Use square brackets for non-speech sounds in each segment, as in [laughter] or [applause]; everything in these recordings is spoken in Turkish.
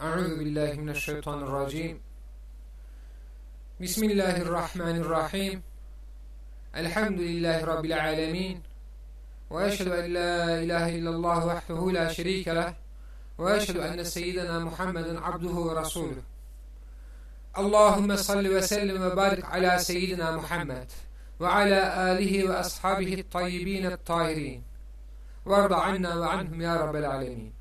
أعوذ بالله من الشيطان الرجيم. بسم الله الرحمن الرحيم. الحمد لله رب العالمين. وأشهد أن لا إله إلا الله وحده لا شريك له. وأشهد أن سيدنا محمدا عبده ورسوله. اللهم صل وسلم وبارك على سيدنا محمد وعلى آله وأصحابه الطيبين الطاهرين. وارض عنا وعنهم يا رب العالمين.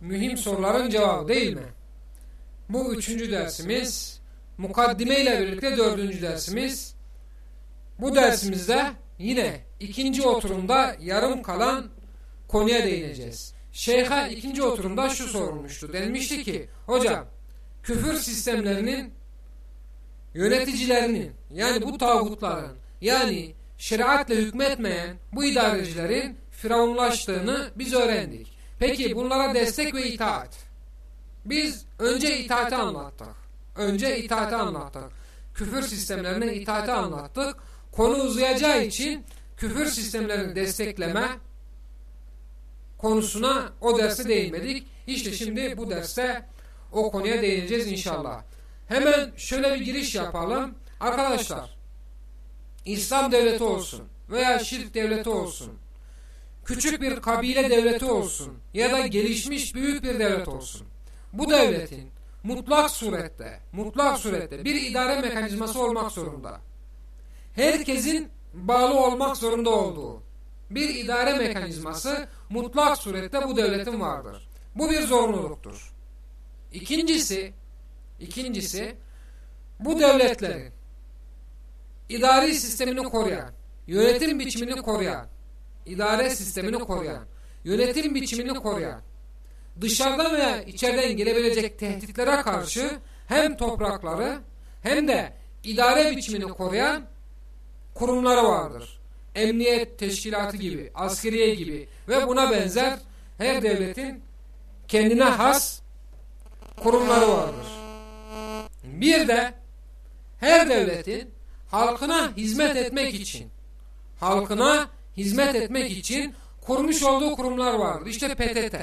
Mühim soruların cevabı değil mi? Bu üçüncü dersimiz. Mukaddime ile birlikte dördüncü dersimiz. Bu dersimizde yine ikinci oturumda yarım kalan konuya değineceğiz. Şeyh'e ikinci oturumda şu sorulmuştu. Denmişti ki hocam küfür sistemlerinin yöneticilerinin yani bu tağutların yani şeriatle hükmetmeyen bu idarecilerin firavunlaştığını biz öğrendik. Peki bunlara destek ve itaat. Biz önce itaati anlattık. Önce itaati anlattık. Küfür sistemlerine itaati anlattık. Konu uzayacağı için küfür sistemlerini destekleme konusuna o derste değinmedik. İşte şimdi bu derste o konuya değineceğiz inşallah. Hemen şöyle bir giriş yapalım. Arkadaşlar İslam devleti olsun veya şirk devleti olsun küçük bir kabile devleti olsun ya da gelişmiş büyük bir devlet olsun. Bu devletin mutlak surette, mutlak surette bir idare mekanizması olmak zorunda. Herkesin bağlı olmak zorunda olduğu bir idare mekanizması mutlak surette bu devletin vardır. Bu bir zorunluluktur. İkincisi, ikincisi bu devletlerin idari sistemini koruyan, yönetim biçimini koruyan, idare sistemini koruyan, yönetim biçimini koruyan, dışarıdan veya içeriden gelebilecek tehditlere karşı hem toprakları hem de idare biçimini koruyan kurumları vardır. Emniyet teşkilatı gibi, askeriye gibi ve buna benzer her devletin kendine has kurumları vardır. Bir de her devletin halkına hizmet etmek için halkına hizmet etmek için kurmuş olduğu kurumlar vardır. İşte PTT.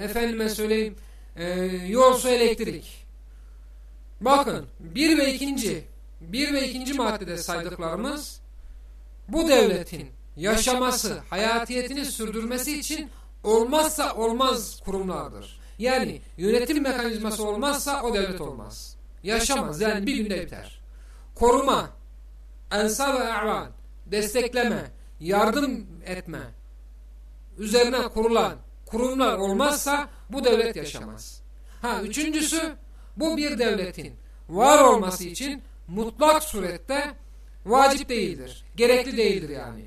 Efendime söyleyeyim e, yol elektrik. Bakın bir ve ikinci bir ve ikinci maddede saydıklarımız bu devletin yaşaması, hayatiyetini sürdürmesi için olmazsa olmaz kurumlardır. Yani yönetim mekanizması olmazsa o devlet olmaz. Yaşamaz yani bir günde biter. Koruma, ensar ve avan, destekleme, yardım etme üzerine kurulan kurumlar olmazsa bu devlet yaşamaz. Ha üçüncüsü bu bir devletin var olması için mutlak surette vacip değildir. Gerekli değildir yani.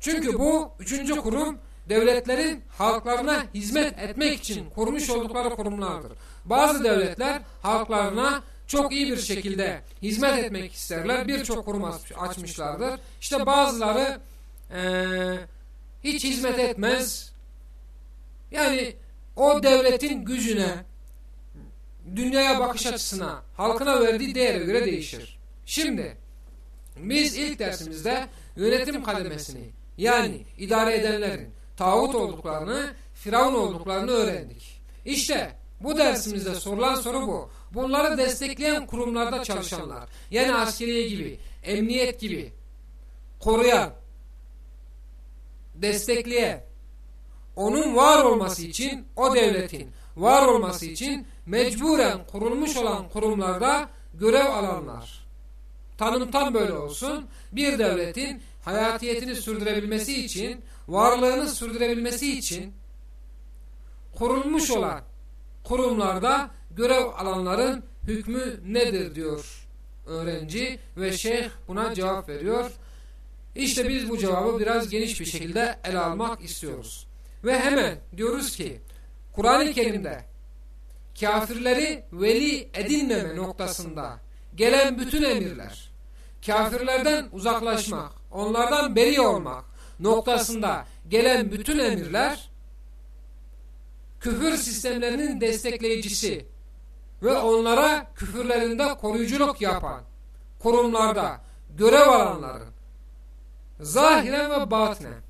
Çünkü bu üçüncü kurum devletlerin halklarına hizmet etmek için kurmuş oldukları kurumlardır. Bazı devletler halklarına çok iyi bir şekilde hizmet etmek isterler. Birçok kurum açmışlardır. İşte bazıları e, hiç hizmet etmez. Yani o devletin gücüne, dünyaya bakış açısına, halkına verdiği değere göre değişir. Şimdi biz ilk dersimizde yönetim kademesini yani idare edenlerin tağut olduklarını, firavun olduklarını öğrendik. İşte bu dersimizde sorulan soru bu. Bunları destekleyen kurumlarda çalışanlar, yani askeriye gibi, emniyet gibi, koruyan, destekleyen, onun var olması için, o devletin var olması için mecburen kurulmuş olan kurumlarda görev alanlar. Tanım tam böyle olsun. Bir devletin hayatiyetini sürdürebilmesi için, varlığını sürdürebilmesi için kurulmuş olan kurumlarda görev alanların hükmü nedir diyor öğrenci ve şeyh buna cevap veriyor. İşte biz bu cevabı biraz geniş bir şekilde ele almak istiyoruz. Ve hemen diyoruz ki Kur'an-ı Kerim'de kafirleri veli edinmeme noktasında gelen bütün emirler, kafirlerden uzaklaşmak, onlardan beri olmak noktasında gelen bütün emirler küfür sistemlerinin destekleyicisi ve onlara küfürlerinde koruyuculuk yapan kurumlarda görev alanların zahiren ve batinen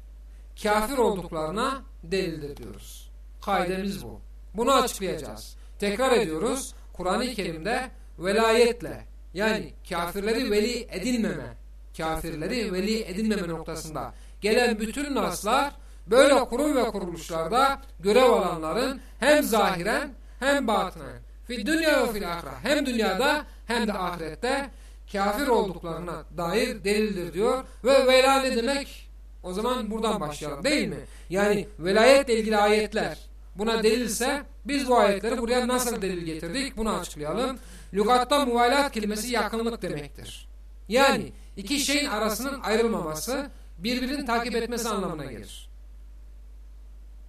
kafir olduklarına delildir diyoruz. Kaidemiz bu. Bunu açıklayacağız. Tekrar ediyoruz. Kur'an-ı Kerim'de velayetle yani kafirleri veli edinmeme, kafirleri veli edinmeme noktasında gelen bütün naslar böyle kurum ve kuruluşlarda görev alanların hem zahiren hem batınen fi dünya ve fil ahire hem dünyada hem de ahirette kafir olduklarına dair delildir diyor ve vela ne demek? O zaman buradan başlayalım değil mi? Yani velayetle ilgili ayetler buna delilse biz bu ayetleri buraya nasıl delil getirdik bunu açıklayalım. Lügatta muvalat kelimesi yakınlık demektir. Yani iki şeyin arasının ayrılmaması birbirini takip etmesi anlamına gelir.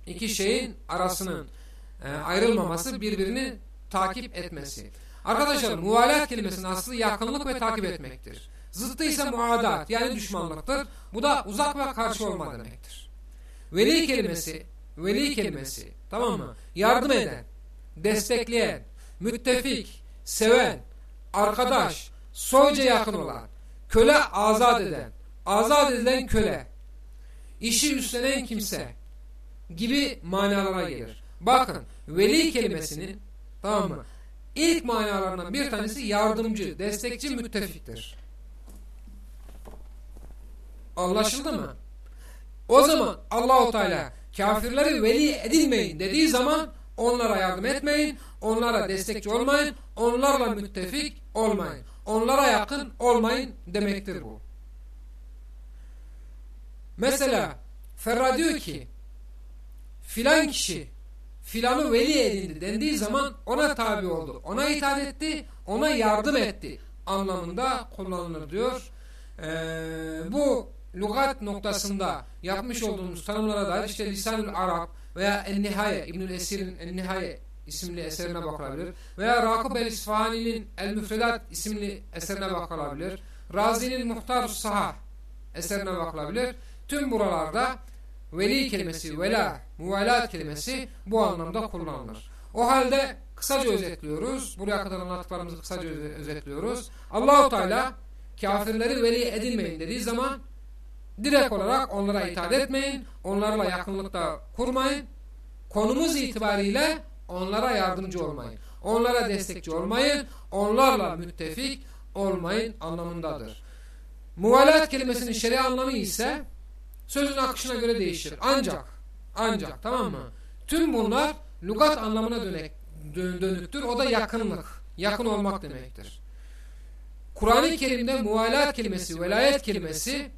İki şeyin arasının e, ayrılmaması birbirini takip etmesi. Arkadaşlar muvalat kelimesinin aslı yakınlık ve takip etmektir. Zıttı ise muadat yani düşmanlıktır. Bu da uzak ve karşı olma demektir. Veli kelimesi, veli kelimesi tamam mı? Yardım eden, destekleyen, müttefik, seven, arkadaş, soyca yakın olan, köle azat eden, azat edilen köle, işi üstlenen kimse gibi manalara gelir. Bakın veli kelimesinin tamam mı? İlk manalarından bir tanesi yardımcı, destekçi, müttefiktir. Anlaşıldı mı? O zaman Allahu Teala kafirleri veli edilmeyin dediği zaman onlara yardım etmeyin, onlara destekçi olmayın, onlarla müttefik olmayın, onlara yakın olmayın demektir bu. Mesela Ferra diyor ki filan kişi filanı veli edindi dendiği zaman ona tabi oldu. Ona itaat etti, ona yardım etti anlamında kullanılır diyor. Ee, bu lügat noktasında yapmış olduğumuz tanımlara dair işte Lisanül Arap veya En-Nihaye İbnül Esir'in En-Nihaye isimli eserine bakılabilir. Veya Rakıb el-İsfahani'nin El-Müfredat isimli eserine bakılabilir. Razi'nin Muhtar Sahah eserine bakılabilir. Tüm buralarda veli kelimesi, vela, muvalat kelimesi bu anlamda kullanılır. O halde kısaca özetliyoruz. Buraya kadar anlattıklarımızı kısaca özetliyoruz. Allahu Teala kafirleri veli edinmeyin dediği zaman direkt olarak onlara itaat etmeyin, onlarla yakınlıkta kurmayın. Konumuz itibariyle onlara yardımcı olmayın. Onlara destekçi olmayın, onlarla müttefik olmayın anlamındadır. Muvalat kelimesinin şer'i anlamı ise sözün akışına göre değişir. Ancak, ancak tamam mı? Tüm bunlar lügat anlamına dönek, dönüktür. O da yakınlık, yakın olmak demektir. Kur'an-ı Kerim'de muvalat kelimesi, velayet kelimesi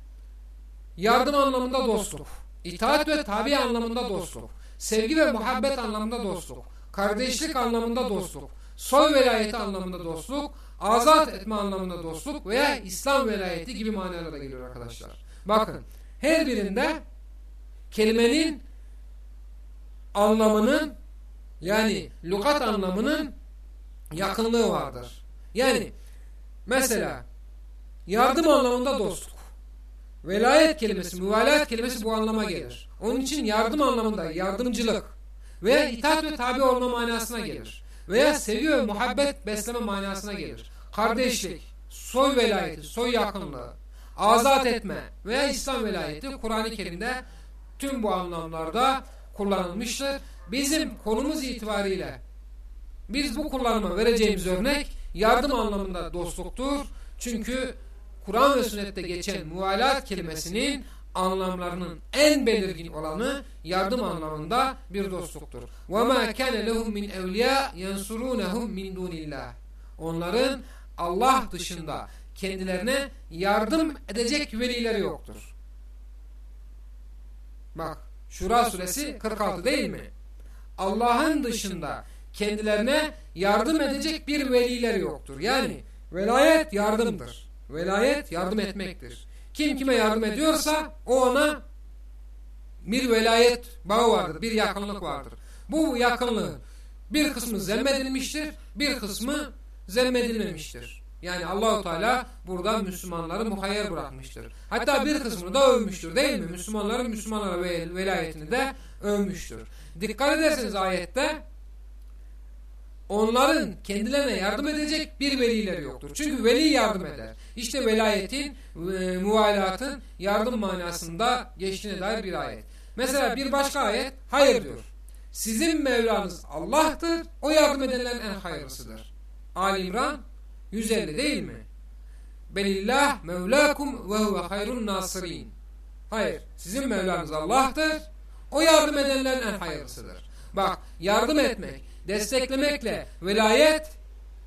yardım anlamında dostluk, itaat ve tabi anlamında dostluk, sevgi ve muhabbet anlamında dostluk, kardeşlik anlamında dostluk, soy velayeti anlamında dostluk, azat etme anlamında dostluk veya İslam velayeti gibi manalara geliyor arkadaşlar. Bakın her birinde kelimenin anlamının yani lukat anlamının yakınlığı vardır. Yani mesela yardım anlamında dostluk. Velayet kelimesi, müvalayet kelimesi bu anlama gelir. Onun için yardım anlamında yardımcılık veya itaat ve tabi olma manasına gelir. Veya sevgi ve muhabbet besleme manasına gelir. Kardeşlik, soy velayeti, soy yakınlığı, azat etme veya İslam velayeti Kur'an-ı Kerim'de tüm bu anlamlarda kullanılmıştır. Bizim konumuz itibariyle biz bu kullanıma vereceğimiz örnek yardım anlamında dostluktur. Çünkü Kur'an ve sünnette geçen muvalat kelimesinin anlamlarının en belirgin olanı yardım anlamında bir dostluktur. وَمَا كَانَ لَهُمْ مِنْ اَوْلِيَا يَنْصُرُونَهُمْ مِنْ دُونِ اللّٰهِ Onların Allah dışında kendilerine yardım edecek velileri yoktur. Bak Şura suresi 46 değil mi? Allah'ın dışında kendilerine yardım edecek bir velileri yoktur. Yani velayet yardımdır. Velayet yardım etmektir. Kim kime yardım ediyorsa o ona bir velayet bağı vardır, bir yakınlık vardır. Bu yakınlığın bir kısmı zemmedilmiştir, bir kısmı zemmedilmemiştir. Yani Allahu Teala burada Müslümanları muhayyer bırakmıştır. Hatta bir kısmını da övmüştür değil mi? Müslümanların Müslümanlara velayetini de övmüştür. Dikkat ederseniz ayette onların kendilerine yardım edecek bir velileri yoktur. Çünkü veli yardım eder. İşte velayetin, e, muvalatın yardım manasında geçtiğine dair bir ayet. Mesela bir başka ayet hayır diyor. Sizin Mevlanız Allah'tır. O yardım edenlerin en hayırlısıdır. Ali İmran 150 değil mi? Belillah mevlakum ve huve hayrun nasirin. Hayır. Sizin Mevlanız Allah'tır. O yardım edenlerin en hayırlısıdır. Bak yardım etmek, desteklemekle velayet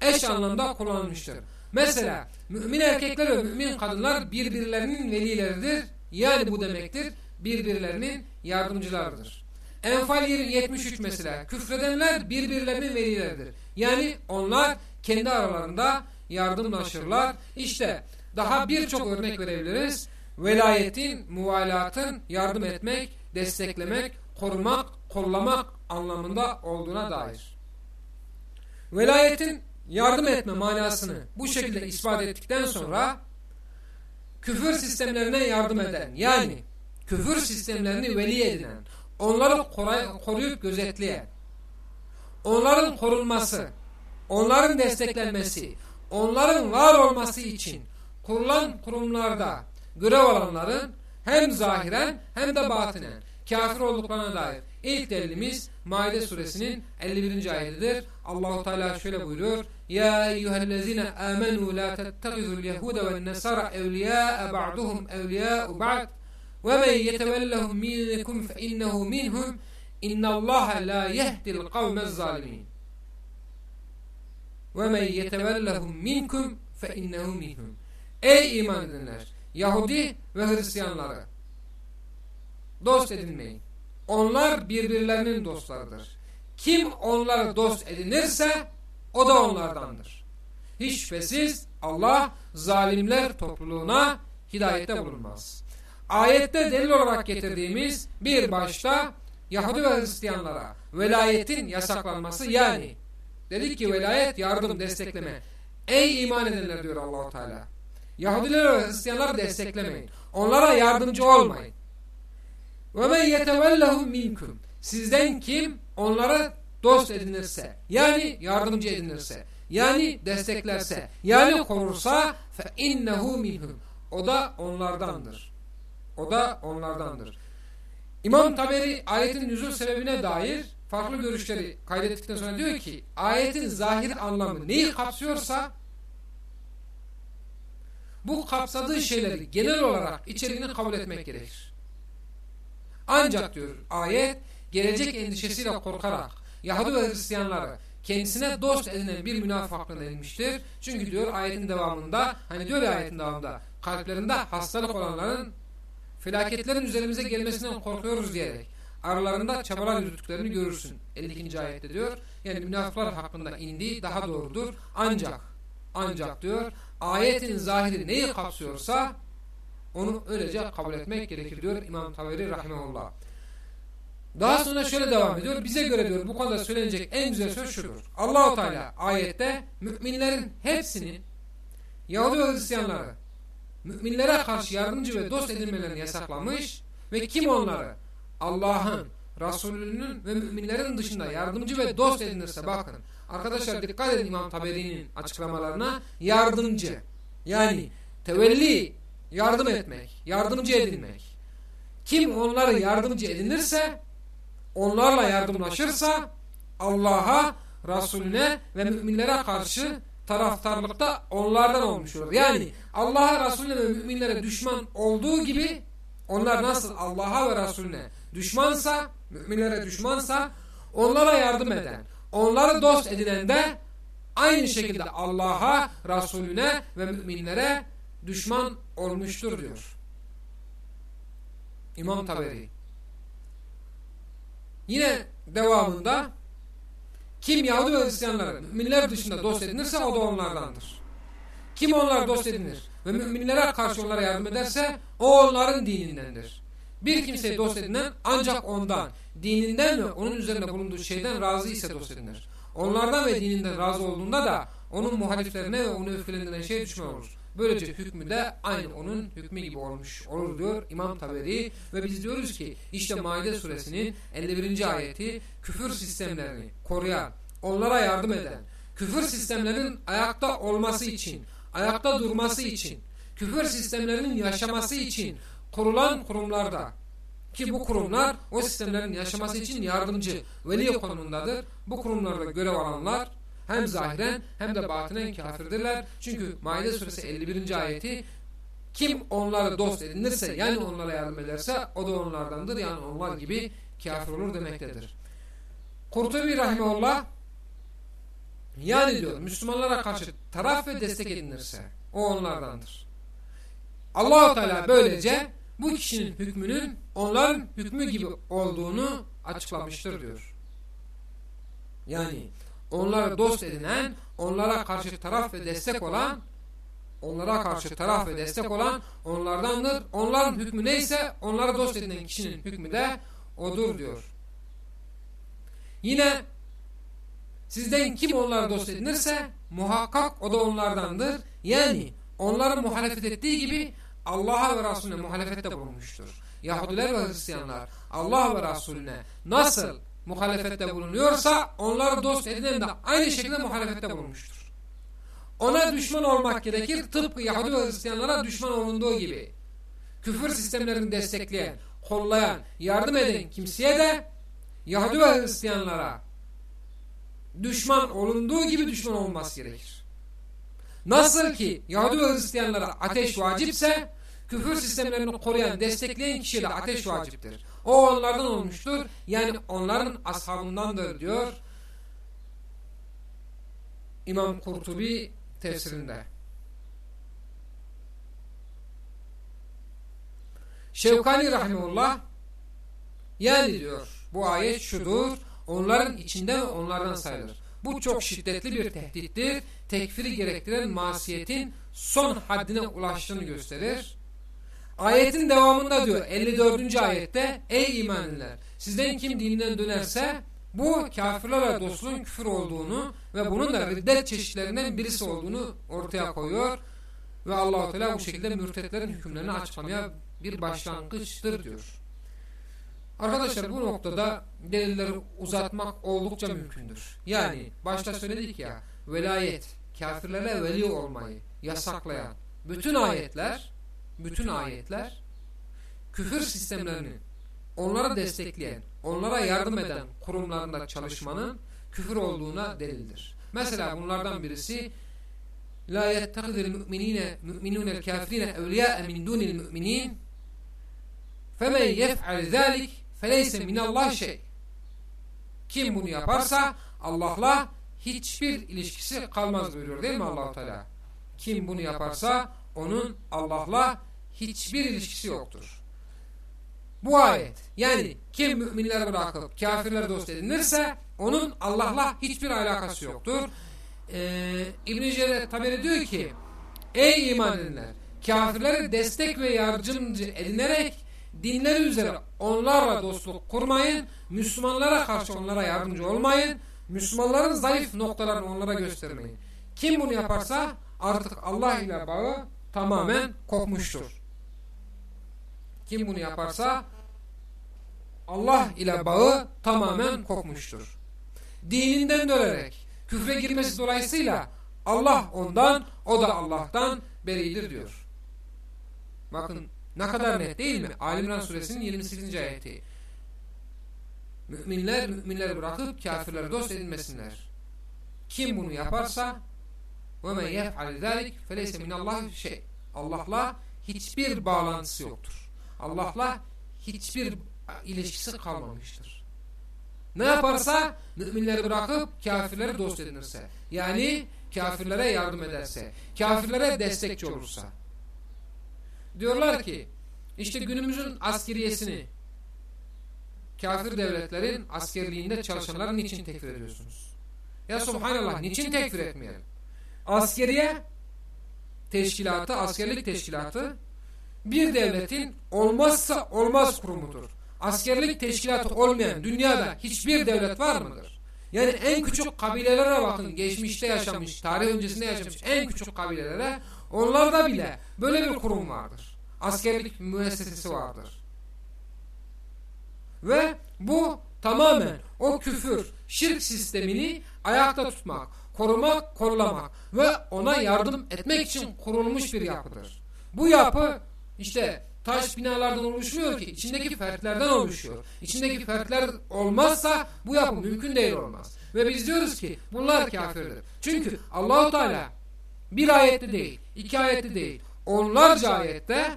eş anlamda kullanılmıştır. Mesela mümin erkekler ve mümin kadınlar birbirlerinin velileridir. Yani bu demektir birbirlerinin yardımcılarıdır. Enfal 73 mesela küfredenler birbirlerinin velileridir. Yani onlar kendi aralarında yardımlaşırlar. İşte daha birçok örnek verebiliriz. Velayetin, muvalatın yardım etmek, desteklemek, korumak, kollamak anlamında olduğuna dair. Velayetin yardım etme manasını bu şekilde ispat ettikten sonra küfür sistemlerine yardım eden yani küfür sistemlerini veli edinen, onları koruyup gözetleyen, onların korunması, onların desteklenmesi, onların var olması için kurulan kurumlarda görev alanların hem zahiren hem de batinen kafir olduklarına dair ilk delilimiz Maide suresinin 51. ayetidir. Allahu Teala şöyle buyuruyor: Ya eyyuhellezine amenu la tettehizul yehude ve'n nesara evliya ba'duhum evliya'u ba'd ve men yetevellahum minkum fe innehu minhum innallaha la yehdil kavmez zalimin. Ve men yetevellahum minkum fe innehu minhum. Ey iman edenler! Yahudi ve Hristiyanları dost edinmeyin. Onlar birbirlerinin dostlarıdır. Kim onları dost edinirse o da onlardandır. Hiç şüphesiz Allah zalimler topluluğuna hidayette bulunmaz. Ayette delil olarak getirdiğimiz bir başta Yahudi ve Hristiyanlara velayetin yasaklanması yani dedik ki velayet yardım destekleme. Ey iman edenler diyor Allahu Teala. Yahudiler ve Hristiyanları desteklemeyin. Onlara yardımcı olmayın. Ve men yetevellehum minkum. Sizden kim onlara dost edinirse, yani yardımcı edinirse, yani desteklerse, yani korursa fe innehu minhum. O da onlardandır. O da onlardandır. İmam Taberi ayetin nüzul sebebine dair farklı görüşleri kaydettikten sonra diyor ki ayetin zahir anlamı neyi kapsıyorsa bu kapsadığı şeyleri genel olarak içeriğini kabul etmek gerekir. Ancak diyor ayet gelecek endişesiyle korkarak Yahudi ve Hristiyanları kendisine dost edinen bir münafık hakkında edilmiştir. Çünkü diyor ayetin devamında hani diyor ya ayetin devamında kalplerinde hastalık olanların felaketlerin üzerimize gelmesinden korkuyoruz diyerek aralarında çabalar yürüttüklerini görürsün. 52. ayette diyor. Yani münafıklar hakkında indiği daha doğrudur. Ancak ancak diyor ayetin zahiri neyi kapsıyorsa onu öylece kabul etmek gerekir diyor İmam Taveri rahimahullah. Daha sonra şöyle devam ediyor. Bize göre diyor bu konuda söylenecek en güzel söz şudur. Allahu Teala ayette müminlerin hepsinin Yahudi ve Hristiyanları müminlere karşı yardımcı ve dost edilmelerini yasaklamış ve kim onları Allah'ın, Resulünün ve müminlerin dışında yardımcı ve dost edinirse bakın. Arkadaşlar dikkat edin İmam Taberi'nin açıklamalarına yardımcı yani tevelli yardım etmek, yardımcı edinmek. Kim onları yardımcı edinirse, onlarla yardımlaşırsa Allah'a, Resulüne ve müminlere karşı taraftarlıkta onlardan olmuş olur. Yani Allah'a, Resulüne ve müminlere düşman olduğu gibi onlar nasıl Allah'a ve Resulüne düşmansa, müminlere düşmansa onlara yardım eden, onları dost edinen de aynı şekilde Allah'a, Resulüne ve müminlere düşman olmuştur diyor. İmam Taberi. Yine devamında kim Yahudi ve Hristiyanları müminler dışında dost edinirse o da onlardandır. Kim onlar dost edinir ve müminlere karşı onlara yardım ederse o onların dinindendir. Bir kimseyi dost edinen ancak ondan, dininden ve onun üzerinde bulunduğu şeyden razı ise dost edinir. Onlardan ve dininden razı olduğunda da onun muhaliflerine ve onu öfkelendiren şey düşman olur. Böylece hükmü de aynı onun hükmü gibi olmuş olur diyor İmam Taberi ve biz diyoruz ki işte Maide suresinin 51. ayeti küfür sistemlerini koruyan, onlara yardım eden, küfür sistemlerinin ayakta olması için, ayakta durması için, küfür sistemlerinin yaşaması için kurulan kurumlarda Ki bu kurumlar o sistemlerin yaşaması için yardımcı, veli konumundadır. Bu kurumlarda görev alanlar hem zahiren hem de batinen kafirdirler. Çünkü Maide suresi 51. ayeti kim onları dost edinirse yani onlara yardım ederse o da onlardandır. Yani onlar gibi kafir olur demektedir. Kurtubi Rahimullah yani diyor Müslümanlara karşı taraf ve destek edinirse o onlardandır. Allahu Teala böylece bu kişinin hükmünün onların hükmü gibi olduğunu açıklamıştır diyor. Yani onlara dost edinen, onlara karşı taraf ve destek olan, onlara karşı taraf ve destek olan onlardandır. Onların hükmü neyse onlara dost edinen kişinin hükmü de odur diyor. Yine sizden kim onlara dost edinirse muhakkak o da onlardandır. Yani onların muhalefet ettiği gibi Allah'a ve Resulüne muhalefette bulunmuştur. Yahudiler ve Hristiyanlar Allah ve Resulüne nasıl muhalefette bulunuyorsa onları dost edinen de aynı şekilde muhalefette bulunmuştur. Ona düşman olmak gerekir tıpkı Yahudi ve Hristiyanlara düşman olunduğu gibi. Küfür sistemlerini destekleyen, kollayan, yardım eden kimseye de Yahudi ve Hristiyanlara düşman olunduğu gibi düşman olması gerekir. Nasıl ki Yahudi ve Hristiyanlara ateş vacipse küfür sistemlerini koruyan, destekleyen kişiye de ateş vaciptir. O onlardan olmuştur. Yani onların ashabındandır diyor İmam Kurtubi tefsirinde. Şevkani Rahimullah yani diyor bu ayet şudur onların içinde ve onlardan sayılır. Bu çok şiddetli bir tehdittir. Tekfiri gerektiren masiyetin son haddine ulaştığını gösterir. Ayetin devamında diyor 54. ayette ey imanlılar sizden kim dininden dönerse bu kafirlerle dostluğun küfür olduğunu ve bunun da riddet çeşitlerinden birisi olduğunu ortaya koyuyor. Ve allah Teala bu şekilde mürtetlerin hükümlerini açıklamaya bir başlangıçtır diyor. Arkadaşlar bu noktada delilleri uzatmak oldukça mümkündür. Yani başta söyledik ya velayet, kafirlere veli olmayı yasaklayan bütün ayetler bütün ayetler küfür sistemlerini onlara destekleyen, onlara yardım eden kurumlarında çalışmanın küfür olduğuna delildir. Mesela bunlardan birisi La yettekidil müminine müminunel kafirine evliya min dunil müminin femen yef'al zalik feleyse minallah şey. Kim bunu yaparsa Allah'la hiçbir ilişkisi kalmaz buyuruyor değil mi allah Teala? Kim bunu yaparsa onun Allah'la hiçbir ilişkisi yoktur. Bu ayet yani kim müminleri bırakıp kafirleri dost edinirse onun Allah'la hiçbir alakası yoktur. Ee, İbn-i Taberi diyor ki ey iman edenler kafirleri destek ve yardımcı edinerek dinleri üzere onlarla dostluk kurmayın. Müslümanlara karşı onlara yardımcı olmayın. Müslümanların zayıf noktalarını onlara göstermeyin. Kim bunu yaparsa artık Allah ile bağı tamamen kopmuştur. Kim bunu yaparsa Allah ile bağı tamamen kopmuştur. Dininden dönerek küfre girmesi dolayısıyla Allah ondan, o da Allah'tan beridir diyor. Bakın ne kadar net değil mi? Alimran suresinin 28. ayeti. Müminler müminleri bırakıp kafirleri dost edinmesinler. Kim bunu yaparsa وَمَنْ يَفْعَلِ ذَٰلِكَ فَلَيْسَ مِنَ اللّٰهِ şey. Allah'la hiçbir bağlantısı yoktur. Allah'la hiçbir ilişkisi kalmamıştır. Ne yaparsa müminleri bırakıp kafirleri dost edinirse yani kafirlere yardım ederse kafirlere destekçi olursa diyorlar ki işte günümüzün askeriyesini kafir devletlerin askerliğinde çalışanların niçin tekfir ediyorsunuz? Ya subhanallah niçin tekfir etmeyelim? Askeriye teşkilatı, askerlik teşkilatı bir devletin olmazsa olmaz kurumudur. Askerlik teşkilatı olmayan dünyada hiçbir devlet var mıdır? Yani en küçük kabilelere bakın geçmişte yaşamış, tarih öncesinde yaşamış en küçük kabilelere onlarda bile böyle bir kurum vardır. Askerlik müessesesi vardır. Ve bu tamamen o küfür, şirk sistemini ayakta tutmak, korumak, korulamak ve ona yardım etmek için kurulmuş bir yapıdır. Bu yapı işte taş binalardan oluşmuyor ki. içindeki fertlerden oluşuyor. İçindeki fertler olmazsa bu yapı mümkün değil olmaz. Ve biz diyoruz ki bunlar kafirdir. Çünkü Allahu Teala bir ayette değil, iki ayette değil, onlarca ayette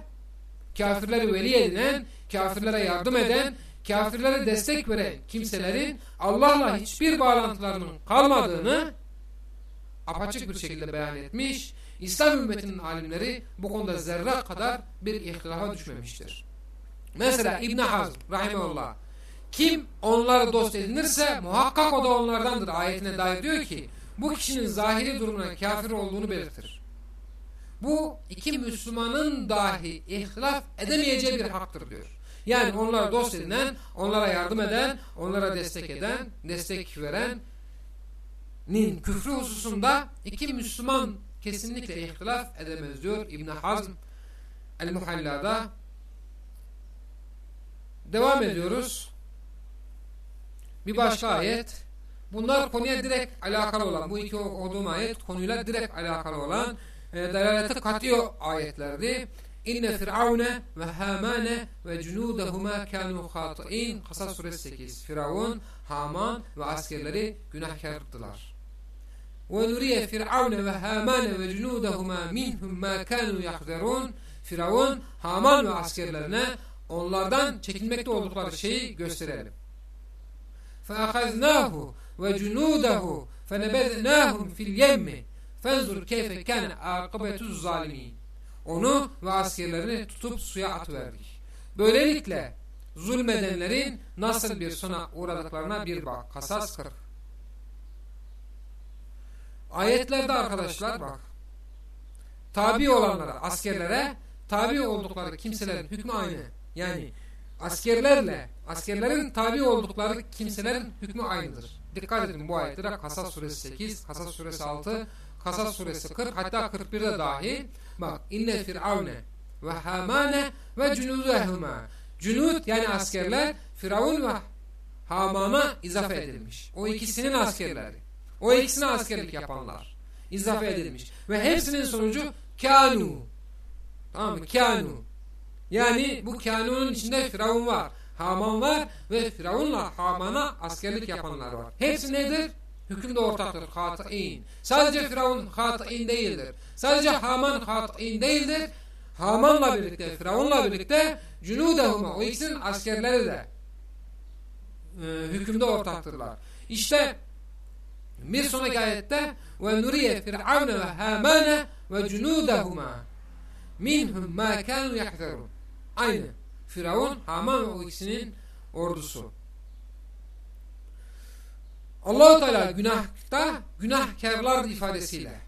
kafirleri veli edinen, kafirlere yardım eden, kafirlere destek veren kimselerin Allah'la hiçbir bağlantılarının kalmadığını apaçık bir şekilde beyan etmiş. İslam ümmetinin alimleri bu konuda zerre kadar bir ihtilafa düşmemiştir. Mesela İbn Hazm rahimeullah kim onları dost edinirse muhakkak o da onlardandır ayetine dair diyor ki bu kişinin zahiri durumuna kafir olduğunu belirtir. Bu iki Müslümanın dahi ihtilaf edemeyeceği bir haktır diyor. Yani onlara dost edinen, onlara yardım eden, onlara destek eden, destek veren nin küfrü hususunda iki Müslüman kesinlikle ihtilaf edemez diyor İbn Hazm El-Muhalla'da. Devam ediyoruz. Bir başka ayet. Bunlar konuya direkt alakalı olan, bu iki okuduğum ayet konuyla direkt alakalı olan e, delaleti katıyor ayetlerdi. İnne firavune ve hamane ve cunudahuma kanu hatiin. Kasas suresi 8. Firavun, Haman ve askerleri günahkardılar. Ve nuriye firavune ve hamane ve cunudahuma minhum ma kanu yahzerun. Firavun, Haman ve askerlerine onlardan çekinmekte oldukları şeyi gösterelim ve cunudahu fenebednâhum fil yemmi fenzur keyfe kâne akıbetuz zalimin. Onu ve askerlerini tutup suya atıverdik. Böylelikle zulmedenlerin nasıl bir sona uğradıklarına bir bak. Kasas 40. Ayetlerde arkadaşlar bak. Tabi olanlara, askerlere tabi oldukları kimselerin hükmü aynı. Yani askerlerle, askerlerin tabi oldukları kimselerin hükmü aynıdır. Dikkat edin bu ayetlere Kasas suresi 8, Kasas suresi 6, Kasas suresi 40 hatta 41'de dahi bak inne firavne ve hamane ve cunudehuma cunud yani askerler Firavun ve Haman'a izafe edilmiş. O ikisinin askerleri. O ikisine askerlik yapanlar. izafe edilmiş. Ve hepsinin sonucu kanu. Tamam mı? Kanu. Yani bu kanunun içinde Firavun var. Haman var ve Firavun'la Haman'a askerlik yapanlar var. Hepsi nedir? Hükümde ortaktır. Hatain. Sadece Firavun hatain değildir. Sadece Haman hatain değildir. Haman'la birlikte, Firavun'la birlikte cunudehuma, o ikisinin askerleri de e, hükümde ortaktırlar. İşte bir sonraki ayette ve nuriye firavne ve hamane ve cunudehuma minhum ma kanu yahzerun. Aynı. Firavun, Haman ve o ikisinin ordusu. allah Teala günahta günahkarlar ifadesiyle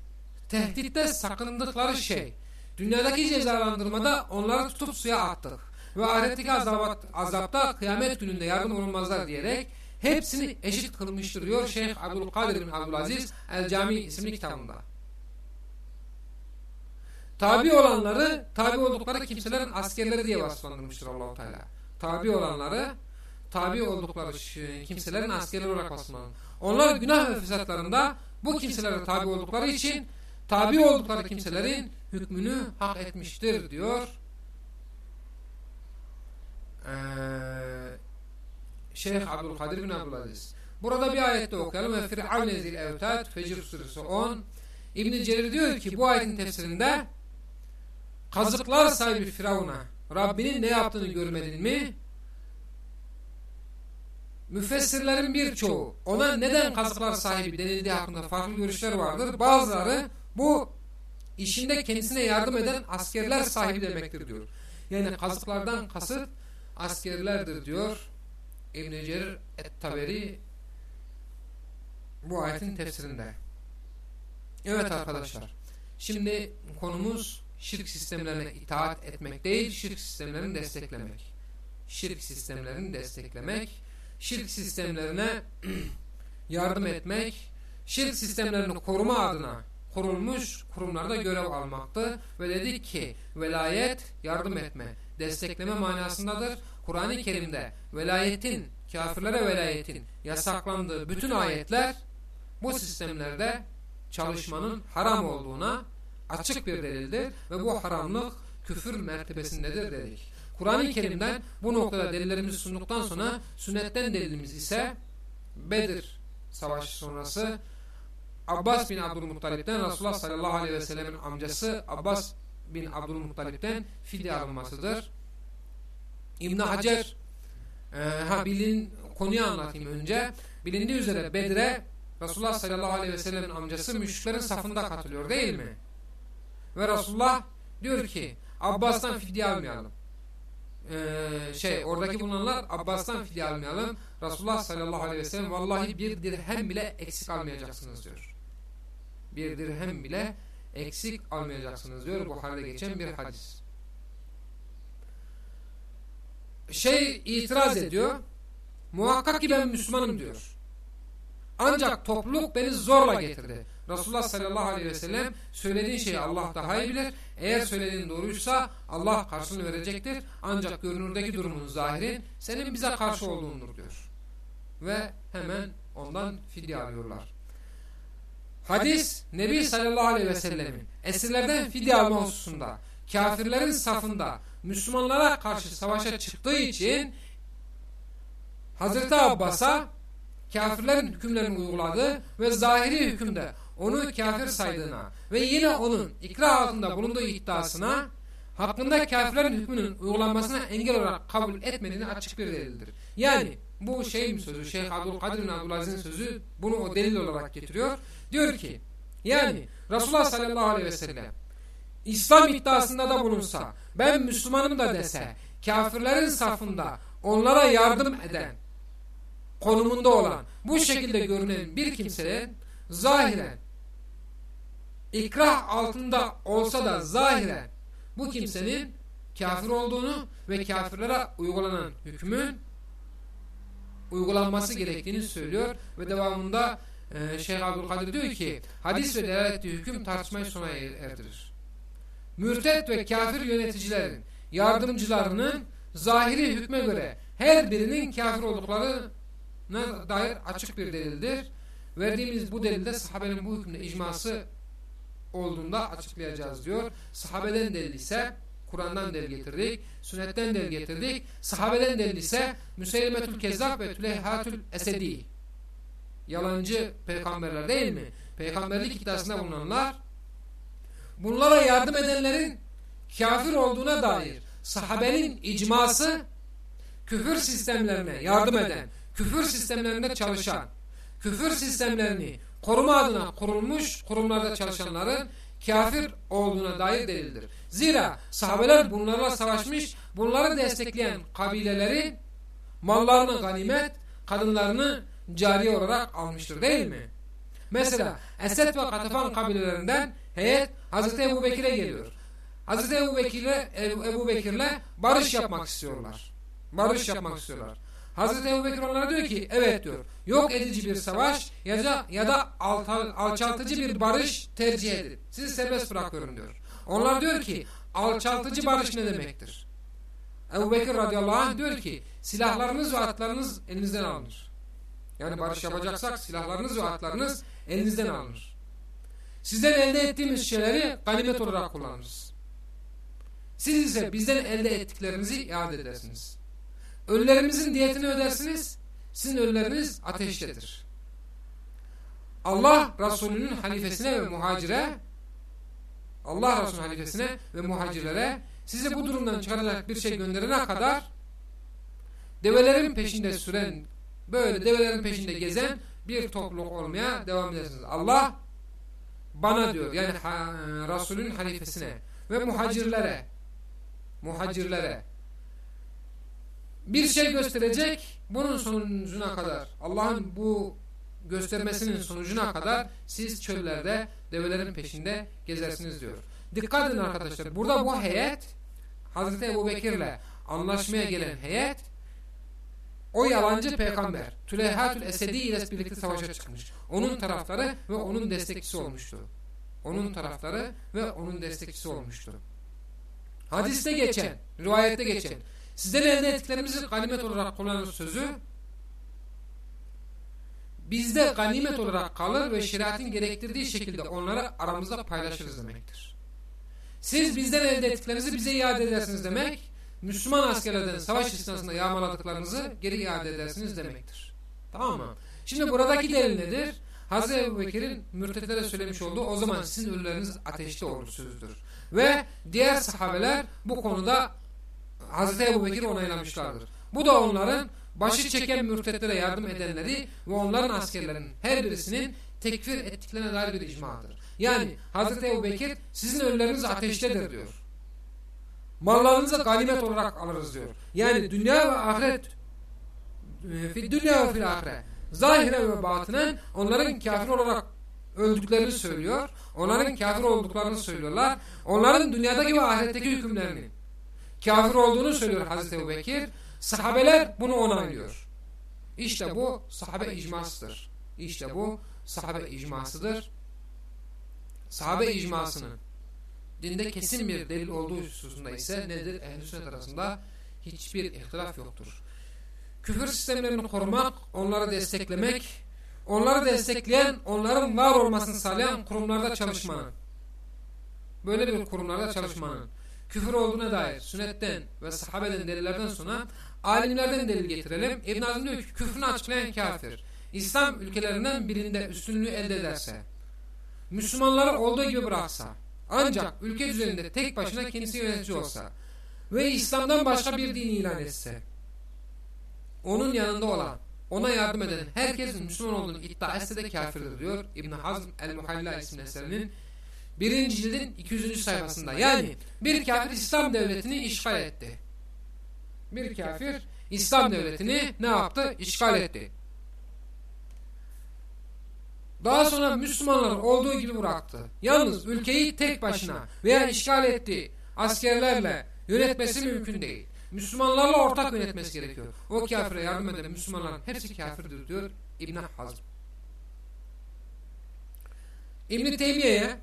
tehditte sakındıkları şey dünyadaki cezalandırmada onları tutup suya attık ve ahiretteki azabat, azapta kıyamet gününde yardım olunmazlar diyerek hepsini eşit kılmıştır diyor Şeyh Abdülkadir bin Abdülaziz El Cami isimli kitabında. Tabi olanları, tabi oldukları kimselerin askerleri diye vasıflandırmıştır Allahu Teala. Tabi olanları, tabi oldukları kimselerin askerleri olarak vasıflandırmıştır. Onlar günah ve fesatlarında bu kimselere tabi oldukları için tabi oldukları kimselerin hükmünü hak etmiştir diyor. Ee, Şeyh Abdülkadir bin Abdülaziz. Burada bir ayette okuyalım. Ve Firavne zil evtat Fecir suresi 10. İbn Cerir diyor ki bu ayetin tefsirinde kazıklar sahibi Firavun'a Rabbinin ne yaptığını görmedin mi? Müfessirlerin birçoğu ona neden kazıklar sahibi denildiği hakkında farklı görüşler vardır. Bazıları bu işinde kendisine yardım eden askerler sahibi demektir diyor. Yani kazıklardan kasıt askerlerdir diyor. İbn-i Cerir Et-Taberi bu ayetin tefsirinde. Evet arkadaşlar. Şimdi konumuz şirk sistemlerine itaat etmek değil, şirk sistemlerini desteklemek. Şirk sistemlerini desteklemek, şirk sistemlerine [clears throat] yardım etmek, şirk sistemlerini koruma adına kurulmuş kurumlarda görev almaktı ve dedik ki velayet yardım etme, destekleme manasındadır. Kur'an-ı Kerim'de velayetin, kafirlere velayetin yasaklandığı bütün ayetler bu sistemlerde çalışmanın haram olduğuna açık bir delildir ve bu haramlık küfür mertebesindedir dedik. Kur'an-ı Kerim'den bu noktada delillerimizi sunduktan sonra sünnetten delilimiz ise Bedir Savaşı sonrası Abbas bin Abdülmuttalip'ten Resulullah sallallahu aleyhi ve sellemin amcası Abbas bin Abdülmuttalip'ten fidye alınmasıdır. İbn Hacer e, ha bilin konuyu anlatayım önce. Bilindiği üzere Bedir'e Resulullah sallallahu aleyhi ve sellemin amcası müşriklerin safında katılıyor değil mi? Ve Resulullah diyor ki Abbas'tan fidye almayalım. Ee, şey oradaki bulunanlar Abbas'tan fidye almayalım. Resulullah sallallahu aleyhi ve sellem vallahi bir dirhem bile eksik almayacaksınız diyor. Bir dirhem bile eksik almayacaksınız diyor. Buhar'da geçen bir hadis. Şey itiraz ediyor. Muhakkak ki ben Müslümanım diyor. Ancak topluluk beni zorla getirdi. Resulullah sallallahu aleyhi ve sellem söylediğin şeyi Allah daha iyi bilir. Eğer söylediğin doğruysa Allah karşılığını verecektir. Ancak görünürdeki durumun zahirin senin bize karşı olduğundur diyor. Ve hemen ondan fidye alıyorlar. Hadis Nebi sallallahu aleyhi ve sellemin esirlerden fidye alma hususunda kafirlerin safında Müslümanlara karşı savaşa çıktığı için Hazreti Abbas'a kafirlerin hükümlerini uyguladı ve zahiri hükümde onu kafir saydığına ve yine onun ikra altında bulunduğu iddiasına hakkında kafirlerin hükmünün uygulanmasına engel olarak kabul etmediğini açık bir delildir. Yani bu şeyin sözü, Şeyh Abdülkadir bin Abdülaziz'in sözü bunu o delil olarak getiriyor. Diyor ki yani Resulullah sallallahu aleyhi ve sellem İslam iddiasında da bulunsa ben Müslümanım da dese kafirlerin safında onlara yardım eden konumunda olan bu şekilde görünen bir kimsenin zahiren ikrah altında olsa da zahiren bu kimsenin kafir olduğunu ve kafirlere uygulanan hükmün uygulanması gerektiğini söylüyor ve devamında e, Şeyh Abdülkadir diyor ki hadis ve delaletli hüküm tartışmayı sona erdirir. Mürtet ve kafir yöneticilerin yardımcılarının zahiri hükme göre her birinin kafir olduklarına dair açık bir delildir. Verdiğimiz bu delilde sahabenin bu hükümde icması olduğunda açıklayacağız diyor. Sahabeden delil ise Kur'an'dan delil getirdik. Sünnetten delil getirdik. Sahabeden delil ise Müseylimetül Kezzab ve Tüleyhatül Esedi. Yalancı peygamberler değil mi? Peygamberlik iddiasında bulunanlar bunlara yardım edenlerin kafir olduğuna dair sahabenin icması küfür sistemlerine yardım eden, küfür sistemlerinde çalışan, küfür sistemlerini koruma adına kurulmuş kurumlarda çalışanların kafir olduğuna dair delildir. Zira sahabeler bunlarla savaşmış, bunları destekleyen kabilelerin mallarını ganimet, kadınlarını cari olarak almıştır değil mi? Mesela Esed ve Katafan kabilelerinden heyet Hazreti Ebu Bekir'e geliyor. Hazreti Ebu Bekir'le Ebu Bekir'le barış yapmak istiyorlar. Barış yapmak istiyorlar. Hazreti Ebu Bekir onlara diyor ki evet diyor. Yok edici bir savaş ya da, ya da alçaltıcı bir barış tercih edin. Sizi serbest bırakıyorum diyor. Onlar diyor ki alçaltıcı barış ne demektir? Ebu Bekir radıyallahu anh diyor ki silahlarınız ve atlarınız elinizden alınır. Yani barış yapacaksak silahlarınız ve atlarınız elinizden alınır. Sizden elde ettiğimiz şeyleri ganimet olarak kullanırız. Siz ise bizden elde ettiklerinizi iade edersiniz. Ölülerimizin diyetini ödersiniz. Sizin ölüleriniz ateştedir. Allah Resulü'nün halifesine ve muhacire Allah Resulü'nün halifesine ve muhacirlere size bu durumdan çıkaracak bir şey gönderene kadar develerin peşinde süren böyle develerin peşinde gezen bir topluluk olmaya devam edersiniz. Allah bana diyor yani ha, Resulün halifesine ve muhacirlere muhacirlere bir şey gösterecek bunun sonucuna kadar Allah'ın bu göstermesinin sonucuna kadar siz çöllerde develerin peşinde gezersiniz diyor. Dikkat edin arkadaşlar. Burada bu heyet Hazreti Ebu Bekir'le anlaşmaya gelen heyet o yalancı peygamber Tüleyhatül Esedi ile birlikte savaşa çıkmış. Onun tarafları ve onun destekçisi olmuştu. Onun tarafları ve onun destekçisi olmuştu. Hadiste geçen, rivayette geçen Sizden elde ettiklerimizi ganimet olarak kullanır sözü bizde ganimet olarak kalır ve şeriatın gerektirdiği şekilde onları aramızda paylaşırız demektir. siz bizden elde ettiklerinizi bize iade edersiniz demek, Müslüman askerlerden savaş esnasında yağmaladıklarınızı geri iade edersiniz demektir. Tamam mı? Şimdi buradaki delil nedir? Hazreti Ebu Bekir'in mürtetlere söylemiş olduğu o zaman sizin ölüleriniz ateşte olur sözüdür. Ve diğer sahabeler bu konuda Hazreti Ebu Bekir'i onaylamışlardır. Bu da onların başı çeken mürtetlere yardım edenleri ve onların askerlerinin her birisinin tekfir ettiklerine dair bir icmadır. Yani Hazreti Ebu Bekir sizin ölüleriniz ateştedir diyor. Mallarınızı ganimet olarak alırız diyor. Yani dünya ve ahiret e, dünya ve fil ahiret zahire ve batınen onların kafir olarak öldüklerini söylüyor. Onların kafir olduklarını söylüyorlar. Onların dünyadaki ve ahiretteki hükümlerinin kafir olduğunu söylüyor Hazreti Ebu Bekir. Sahabeler bunu onaylıyor. İşte bu sahabe icmasıdır. İşte bu sahabe icmasıdır. Sahabe icmasının dinde kesin bir delil olduğu hususunda ise nedir? Ehl-i sünnet arasında hiçbir ihtilaf yoktur. Küfür sistemlerini korumak, onları desteklemek, onları destekleyen, onların var olmasını sağlayan kurumlarda çalışmanın, böyle bir kurumlarda çalışmanın, küfür olduğuna dair sünnetten ve sahabeden delillerden sonra alimlerden delil getirelim. İbn Azim diyor ki küfrünü açıklayan kafir. İslam ülkelerinden birinde üstünlüğü elde ederse, Müslümanları olduğu gibi bıraksa, ancak ülke düzeninde tek başına kendisi yönetici olsa ve İslam'dan başka bir din ilan etse, onun yanında olan, ona yardım eden herkesin Müslüman olduğunu iddia etse de kafirdir diyor İbn Hazm el-Muhalla isimli eserinin birinci cildin 200. sayfasında. Yani bir kafir İslam devletini işgal etti. Bir kafir İslam devletini ne yaptı? İşgal etti. Daha sonra Müslümanlar olduğu gibi bıraktı. Yalnız ülkeyi tek başına veya işgal etti askerlerle yönetmesi mümkün değil. Müslümanlarla ortak yönetmesi gerekiyor. O kafire yardım eden Müslümanların hepsi kafirdir diyor İbn Hazm. İbn Teymiye'ye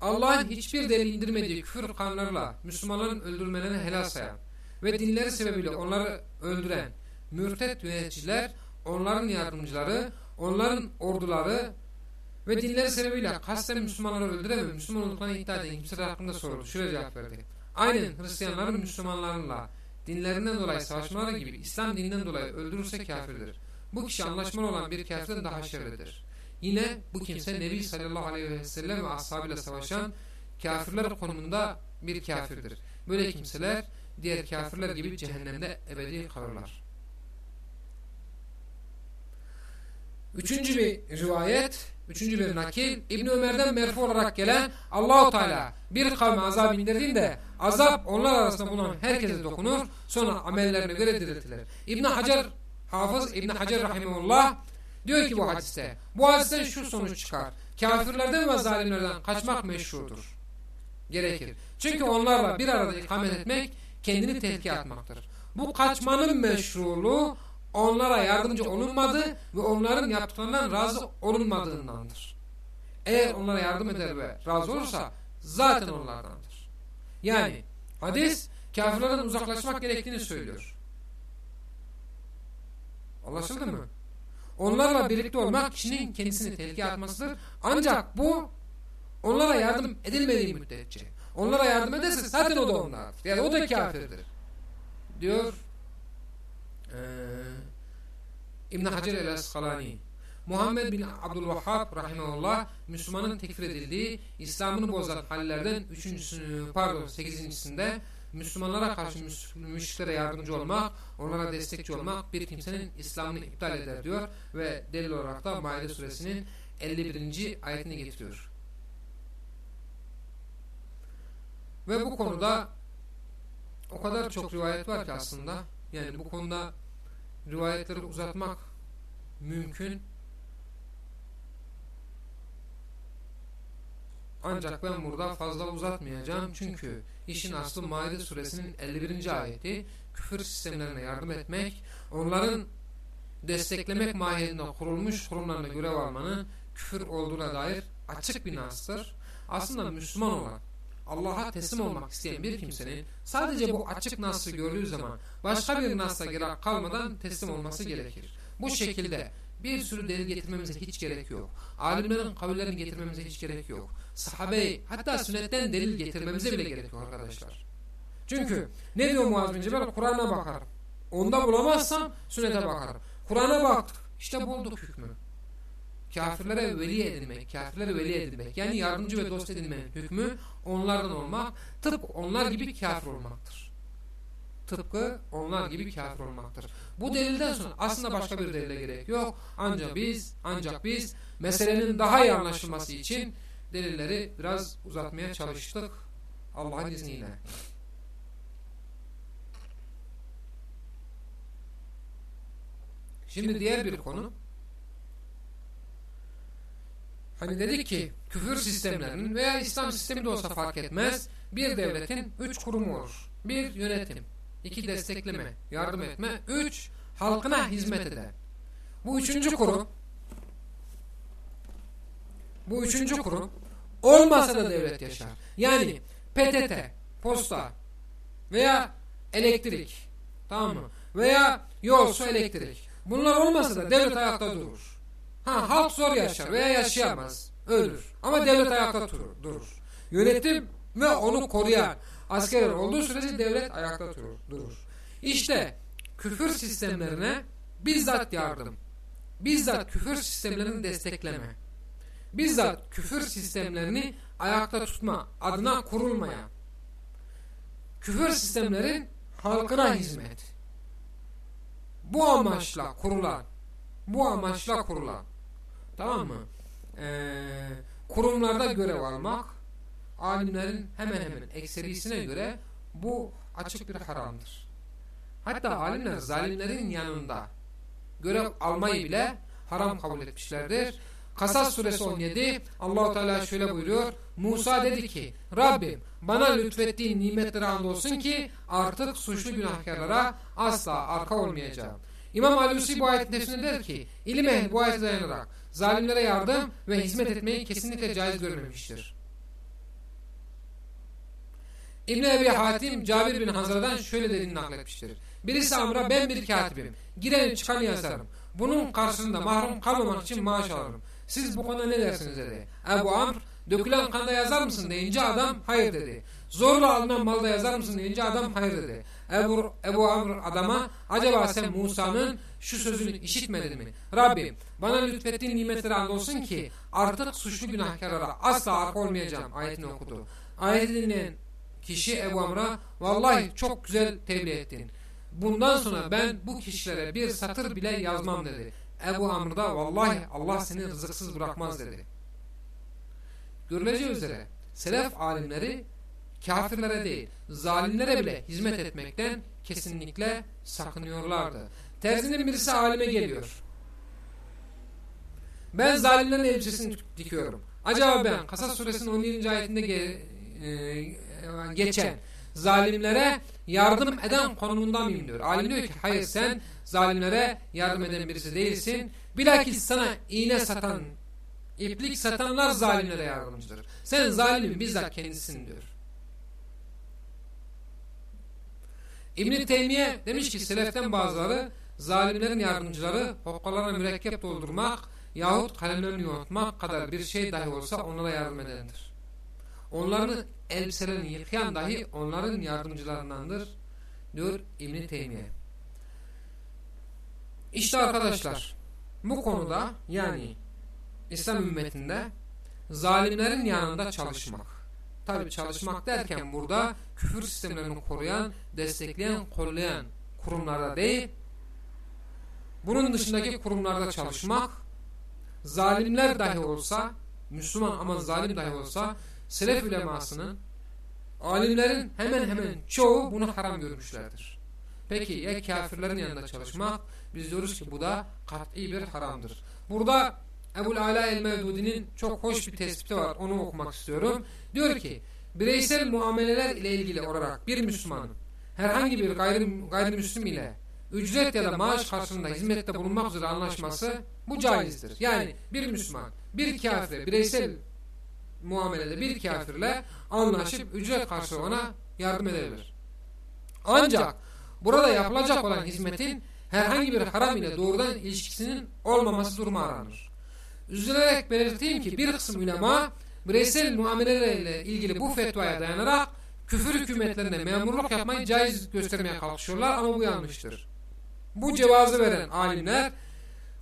Allah'ın hiçbir delil indirmediği küfür kanlarla Müslümanların öldürmelerini helal sayan ve dinleri sebebiyle onları öldüren mürtet yöneticiler, onların yardımcıları, onların orduları ve dinleri sebebiyle kasten Müslümanları öldüren ve Müslüman olduklarını iddia eden kimseler hakkında soruldu. Şöyle cevap verdi. Aynen Hristiyanların Müslümanlarla dinlerinden dolayı savaşmaları gibi İslam dininden dolayı öldürürse kafirdir. Bu kişi anlaşmalı olan bir kafirden daha şerlidir. Yine bu kimse Nebi sallallahu aleyhi ve sellem ve ashabıyla savaşan kafirler konumunda bir kafirdir. Böyle kimseler diğer kafirler gibi cehennemde ebedi kalırlar. Üçüncü bir rivayet, üçüncü bir nakil İbn Ömer'den merfu olarak gelen Allahu Teala bir kavme azap indirdiğinde azap onlar arasında bulunan herkese dokunur, sonra amellerine göre diriltilir. İbn Hacer Hafız İbn Hacer rahimehullah diyor ki bu hadiste, bu hadisten şu sonuç çıkar. Kafirlerden ve zalimlerden kaçmak meşrudur. Gerekir. Çünkü onlarla bir arada ikamet etmek kendini tehlikeye atmaktır. Bu kaçmanın meşruluğu onlara yardımcı olunmadı ve onların yaptıklarından razı olunmadığındandır. Eğer onlara yardım eder ve razı olursa zaten onlardandır. Yani hadis kafirlerden uzaklaşmak gerektiğini söylüyor. Anlaşıldı mı? Onlarla birlikte olmak kişinin kendisini tehlikeye atmasıdır. Ancak bu onlara yardım edilmediği müddetçe. Onlara yardım ederse zaten o da onlardır. Yani o da kafirdir. Diyor ee, İbn Hacer el-Eskalani. Muhammed bin Abdülvahhab rahimahullah Müslümanın tekfir edildiği İslam'ını bozan hallerden üçüncüsünü pardon sekizincisinde Müslümanlara karşı müşriklere yardımcı olmak, onlara destekçi olmak bir kimsenin İslam'ını iptal eder diyor ve delil olarak da Maide suresinin 51. ayetini getiriyor. Ve bu konuda o kadar çok rivayet var ki aslında yani bu konuda rivayetleri uzatmak mümkün. Ancak ben burada fazla uzatmayacağım çünkü işin aslı Maide suresinin 51. ayeti küfür sistemlerine yardım etmek, onların desteklemek mahiyetinde kurulmuş kurumlarına görev almanın küfür olduğuna dair açık bir nastır. Aslında Müslüman olan Allah'a teslim olmak isteyen bir kimsenin sadece bu açık nasıl gördüğü zaman başka bir nasla gerek kalmadan teslim olması gerekir. Bu şekilde bir sürü delil getirmemize hiç gerek yok. Alimlerin kavillerini getirmemize hiç gerek yok. Sahabeyi hatta sünnetten delil getirmemize bile gerek yok arkadaşlar. Çünkü ne diyor Muaz bin Cebel? Kur'an'a bakarım. Onda bulamazsam sünnete bakarım. Kur'an'a baktık. İşte bulduk hükmü. Kafirlere veli edinmek, kafirlere veli edinmek yani yardımcı ve dost edinmenin hükmü onlardan olmak, tıpkı onlar gibi kafir olmaktır. Tıpkı onlar gibi kafir olmaktır. Bu delilden sonra aslında başka bir delile gerek yok. Ancak biz, ancak biz meselenin daha iyi anlaşılması için delilleri biraz uzatmaya çalıştık. Allah'ın izniyle. Şimdi diğer bir konu. Hani dedik ki küfür sistemlerinin veya İslam sistemi de olsa fark etmez. Bir devletin üç kurumu olur. Bir yönetim, iki destekleme, yardım etme, üç halkına hizmet eden. Bu üçüncü kurum bu üçüncü kurum olmasa da devlet yaşar. Yani PTT, posta veya elektrik tamam mı? Veya yol, su, elektrik. Bunlar olmasa da devlet ayakta durur. Ha halk zor yaşar veya yaşayamaz. Ölür. Ama devlet ayakta durur. durur. Yönetim ve onu koruyan askerler olduğu sürece devlet ayakta durur. durur. İşte küfür sistemlerine bizzat yardım, bizzat küfür sistemlerini destekleme, bizzat küfür sistemlerini ayakta tutma adına kurulmaya, küfür sistemlerin halkına hizmet, bu amaçla kurulan, bu amaçla kurulan, tamam mı? Ee, kurumlarda görev almak, alimlerin hemen hemen ekserisine göre bu açık bir haramdır. Hatta alimler zalimlerin yanında görev almayı bile haram kabul etmişlerdir. Kasas suresi 17 Allahu Teala şöyle buyuruyor. Musa dedi ki Rabbim bana lütfettiğin nimetleri andolsun ki artık suçlu günahkarlara asla arka olmayacağım. İmam Alusi bu ayetin tefsirinde der ki ilim ehli bu ayete dayanarak zalimlere yardım ve hizmet etmeyi kesinlikle caiz görmemiştir. İbn Ebi Hatim Cabir bin Hazra'dan şöyle dediğini nakletmiştir. Birisi Amr'a ben bir katibim. Giren çıkanı yazarım. Bunun karşısında mahrum kalmamak için maaş alırım. Siz bu konuda ne dersiniz dedi. Ebu Amr dökülen kanda yazar mısın deyince adam hayır dedi. Zorla alınan malda yazar mısın deyince adam hayır dedi. Ebu, Ebu Amr adama acaba sen Musa'nın şu sözünü işitmedin mi? Rabbim bana lütfettiğin nimetleri andolsun ki artık suçlu günahkarlara asla arka olmayacağım ayetini okudu. Ayeti dinleyen kişi Ebu Amr'a vallahi çok güzel tebliğ ettin. Bundan sonra ben bu kişilere bir satır bile yazmam dedi. Ebu Amr da vallahi Allah seni rızıksız bırakmaz dedi. Görüleceği üzere selef alimleri kafirlere değil zalimlere bile hizmet etmekten kesinlikle sakınıyorlardı. Terzinin birisi alime geliyor. Ben zalimlerin elbisesini dikiyorum. Acaba ben Kasas suresinin 17. ayetinde ge e, geçen zalimlere yardım eden konumunda mıyım diyor. Alim diyor ki hayır sen zalimlere yardım eden birisi değilsin. Bilakis sana iğne satan, iplik satanlar zalimlere yardımcıdır. Sen zalimin bizzat kendisisin diyor. İbn-i Teymiye demiş ki seleften bazıları zalimlerin yardımcıları hokkalarına mürekkep doldurmak yahut kalemlerini yoğurtmak kadar bir şey dahi olsa onlara yardım edendir. Onların elbiselerini yıkayan dahi onların yardımcılarındandır diyor İbn-i Teymiye. İşte arkadaşlar bu konuda yani İslam ümmetinde zalimlerin yanında çalışmak. Tabi çalışmak derken burada küfür sistemlerini koruyan, destekleyen, kollayan kurumlarda değil, bunun dışındaki kurumlarda çalışmak, zalimler dahi olsa, Müslüman ama zalim dahi olsa, Selef ulemasının, alimlerin hemen hemen çoğu bunu haram görmüşlerdir. Peki ya kafirlerin yanında çalışmak? Biz diyoruz ki bu da kat'i bir haramdır. Burada Ebul Ala el-Mevdudi'nin çok hoş bir tespiti var. Onu okumak istiyorum. Diyor ki bireysel muameleler ile ilgili olarak bir Müslümanın herhangi bir gayri, gayrimüslim ile ücret ya da maaş karşılığında hizmette bulunmak üzere anlaşması bu caizdir. Yani bir Müslüman bir kafire bireysel muamelede bir kafirle anlaşıp ücret karşılığı ona yardım edebilir. Ancak burada yapılacak olan hizmetin herhangi bir haram ile doğrudan ilişkisinin olmaması durumu aranır. Üzülerek belirteyim ki bir kısım ulema bireysel muamelelerle ilgili bu fetvaya dayanarak küfür hükümetlerine memurluk yapmayı caiz göstermeye kalkışıyorlar ama bu yanlıştır. Bu cevazı veren alimler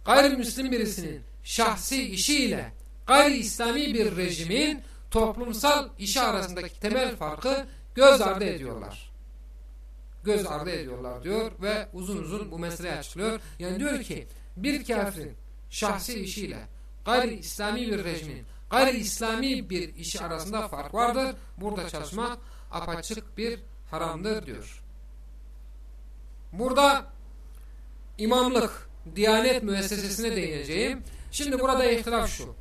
gayrimüslim birisinin şahsi işiyle gayri İslami bir rejimin toplumsal işi arasındaki temel farkı göz ardı ediyorlar. Göz ardı ediyorlar diyor ve uzun uzun bu meseleyi açıklıyor. Yani diyor ki bir kafirin şahsi işiyle gayri İslami bir rejimin gayri İslami bir işi arasında fark vardır. Burada çalışmak apaçık bir haramdır diyor. Burada imamlık, diyanet müessesesine değineceğim. Şimdi burada ihtilaf şu.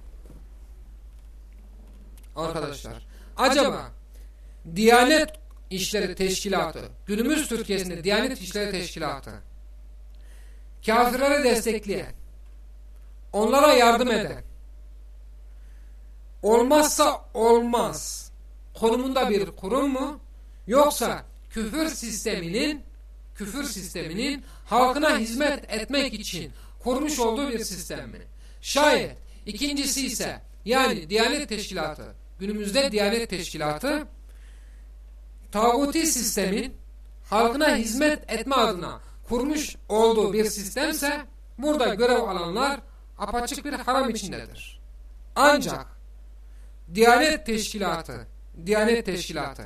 Arkadaşlar, acaba Diyanet İşleri Teşkilatı, günümüz Türkiye'sinde Diyanet İşleri Teşkilatı, kafirlere destekleyen, onlara yardım eden, olmazsa olmaz konumunda bir kurum mu? Yoksa küfür sisteminin küfür sisteminin halkına hizmet etmek için kurmuş olduğu bir sistem mi? Şayet ikincisi ise yani Diyanet Teşkilatı günümüzde Diyanet Teşkilatı tağuti sistemin halkına hizmet etme adına kurmuş olduğu bir sistemse burada görev alanlar apaçık bir haram içindedir. Ancak Diyanet Teşkilatı Diyanet Teşkilatı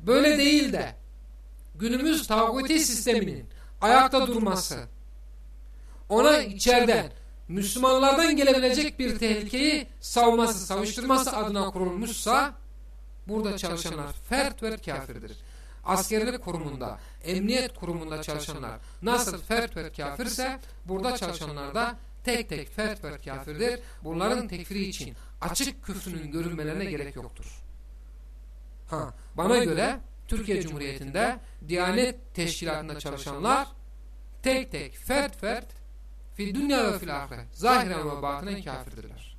böyle değil de günümüz tağuti sisteminin ayakta durması ona içeriden Müslümanlardan gelebilecek bir tehlikeyi savunması, savuşturması adına kurulmuşsa burada çalışanlar fert fert kafirdir. Askerlik kurumunda, emniyet kurumunda çalışanlar nasıl fert fert kafirse burada çalışanlar da tek tek fert fert kafirdir. Bunların tekfiri için açık küfrünün görülmelerine gerek yoktur. Ha, bana göre Türkiye Cumhuriyeti'nde Diyanet Teşkilatı'nda çalışanlar tek tek fert fert fi dünya ve fil ahiret zahiren ve batinen kafirdirler.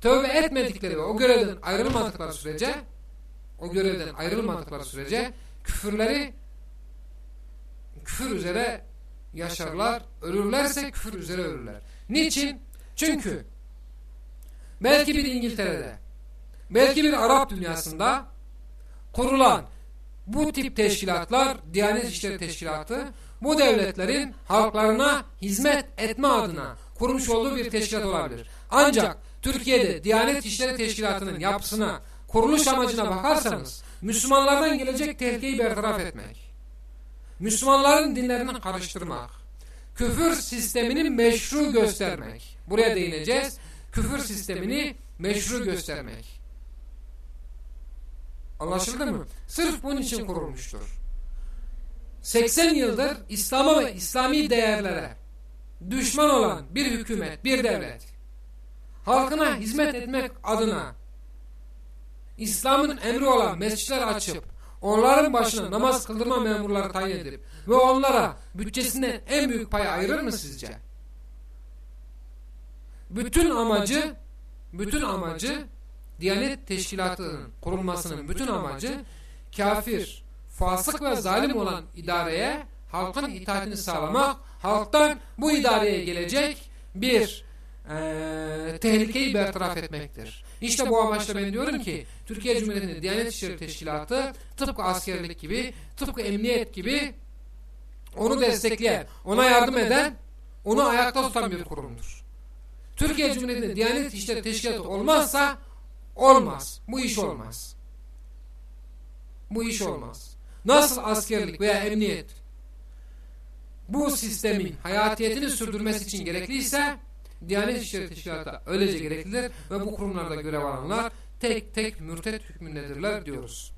Tövbe etmedikleri ve o görevden ayrılmadıkları sürece o görevden ayrılmadıkları sürece küfürleri küfür üzere yaşarlar. Ölürlerse küfür üzere ölürler. Niçin? Çünkü belki bir İngiltere'de belki bir Arap dünyasında kurulan bu tip teşkilatlar Diyanet İşleri Teşkilatı bu devletlerin halklarına hizmet etme adına kurmuş olduğu bir teşkilat olabilir. Ancak Türkiye'de Diyanet İşleri Teşkilatı'nın yapısına, kuruluş amacına bakarsanız Müslümanlardan gelecek tehlikeyi bertaraf etmek, Müslümanların dinlerini karıştırmak, küfür sistemini meşru göstermek. Buraya değineceğiz. Küfür sistemini meşru göstermek. Anlaşıldı mı? Sırf bunun için kurulmuştur. 80 yıldır İslam'a ve İslami değerlere düşman olan bir hükümet, bir devlet halkına hizmet etmek adına İslam'ın emri olan mescitler açıp onların başına namaz kıldırma memurları tayin edip ve onlara bütçesinden en büyük payı ayırır mı sizce? Bütün amacı bütün amacı Diyanet Teşkilatı'nın kurulmasının bütün amacı kafir, fasık ve zalim olan idareye halkın itaatini sağlamak, halktan bu idareye gelecek bir e, tehlikeyi bertaraf etmektir. İşte bu amaçla ben diyorum ki Türkiye Cumhuriyeti'nin Diyanet İşleri Teşkilatı tıpkı askerlik gibi, tıpkı emniyet gibi onu destekleyen, ona yardım eden, onu ayakta tutan bir kurumdur. Türkiye Cumhuriyeti'nin Diyanet İşleri Teşkilatı olmazsa olmaz. Bu iş olmaz. Bu iş olmaz. Nasıl askerlik veya emniyet bu sistemin hayatiyetini sürdürmesi için gerekliyse Diyanet İşleri Teşkilatı öylece gereklidir ve bu kurumlarda görev alanlar tek tek mürtet hükmündedirler diyoruz.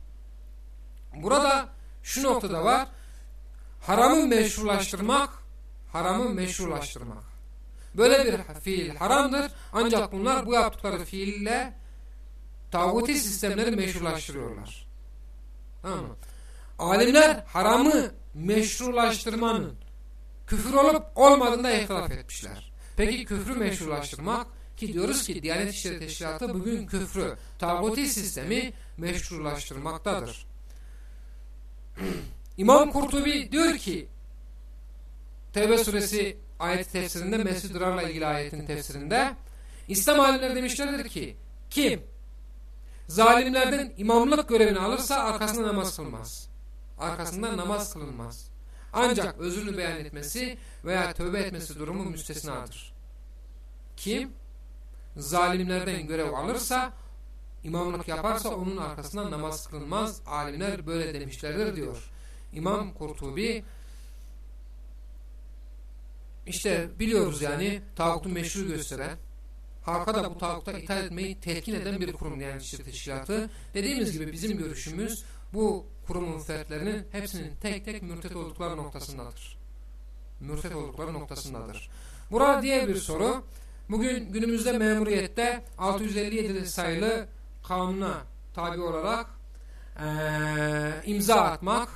Burada şu noktada var. Haramı meşrulaştırmak, haramı meşrulaştırmak. Böyle bir fiil haramdır. Ancak bunlar bu yaptıkları fiille tağuti sistemleri meşrulaştırıyorlar. Tamam mı? Alimler haramı meşrulaştırmanın küfür olup olmadığında ihtilaf etmişler. Peki küfrü meşrulaştırmak ki diyoruz ki Diyanet İşleri Teşkilatı bugün küfrü, tağuti sistemi meşrulaştırmaktadır. [clears throat] İmam Kurtubi diyor ki Tevbe suresi ayet tefsirinde Mescid-i ilgili ayetin tefsirinde İslam alimleri demişlerdir ki Kim? Zalimlerden imamlık görevini alırsa arkasında namaz kılmaz. Arkasında namaz kılınmaz. Ancak özrünü beyan etmesi veya tövbe etmesi durumu müstesnadır. Kim? Zalimlerden görev alırsa, imamlık yaparsa onun arkasından namaz kılınmaz. Alimler böyle demişlerdir diyor. İmam Kurtubi işte biliyoruz yani tağutu meşru gösteren halka da bu tağuta itaat etmeyi telkin eden bir kurum yani işçi teşkilatı. Dediğimiz gibi bizim görüşümüz bu kurumun fertlerinin hepsinin tek tek mürtet oldukları noktasındadır. Mürtet oldukları noktasındadır. Burada diğer bir soru. Bugün günümüzde memuriyette 657 sayılı kanuna tabi olarak ee, imza atmak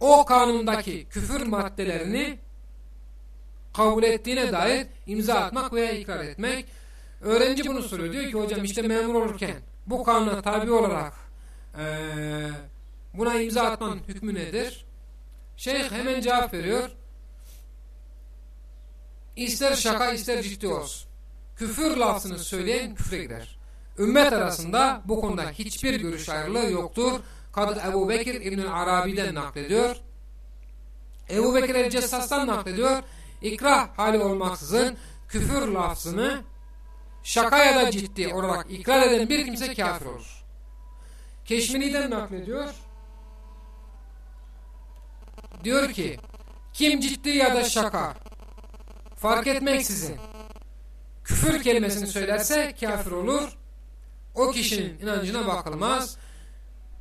o kanundaki küfür maddelerini kabul ettiğine dair imza atmak veya ikrar etmek. Öğrenci bunu soruyor. Diyor ki hocam işte memur olurken bu kanuna tabi olarak ee, buna imza atmanın hükmü nedir? Şeyh hemen cevap veriyor. İster şaka ister ciddi olsun. Küfür lafzını söyleyen küfre girer. Ümmet arasında bu konuda hiçbir görüş ayrılığı yoktur. Kadı Ebu Bekir İbn-i Arabi'den naklediyor. Ebu Bekir el-Cessas'tan naklediyor. İkrah hali olmaksızın küfür lafzını şaka ya da ciddi olarak ikrar eden bir kimse kafir olur. Keşmini'den naklediyor. Diyor ki kim ciddi ya da şaka fark etmeksizin küfür kelimesini söylerse kafir olur. O kişinin inancına bakılmaz.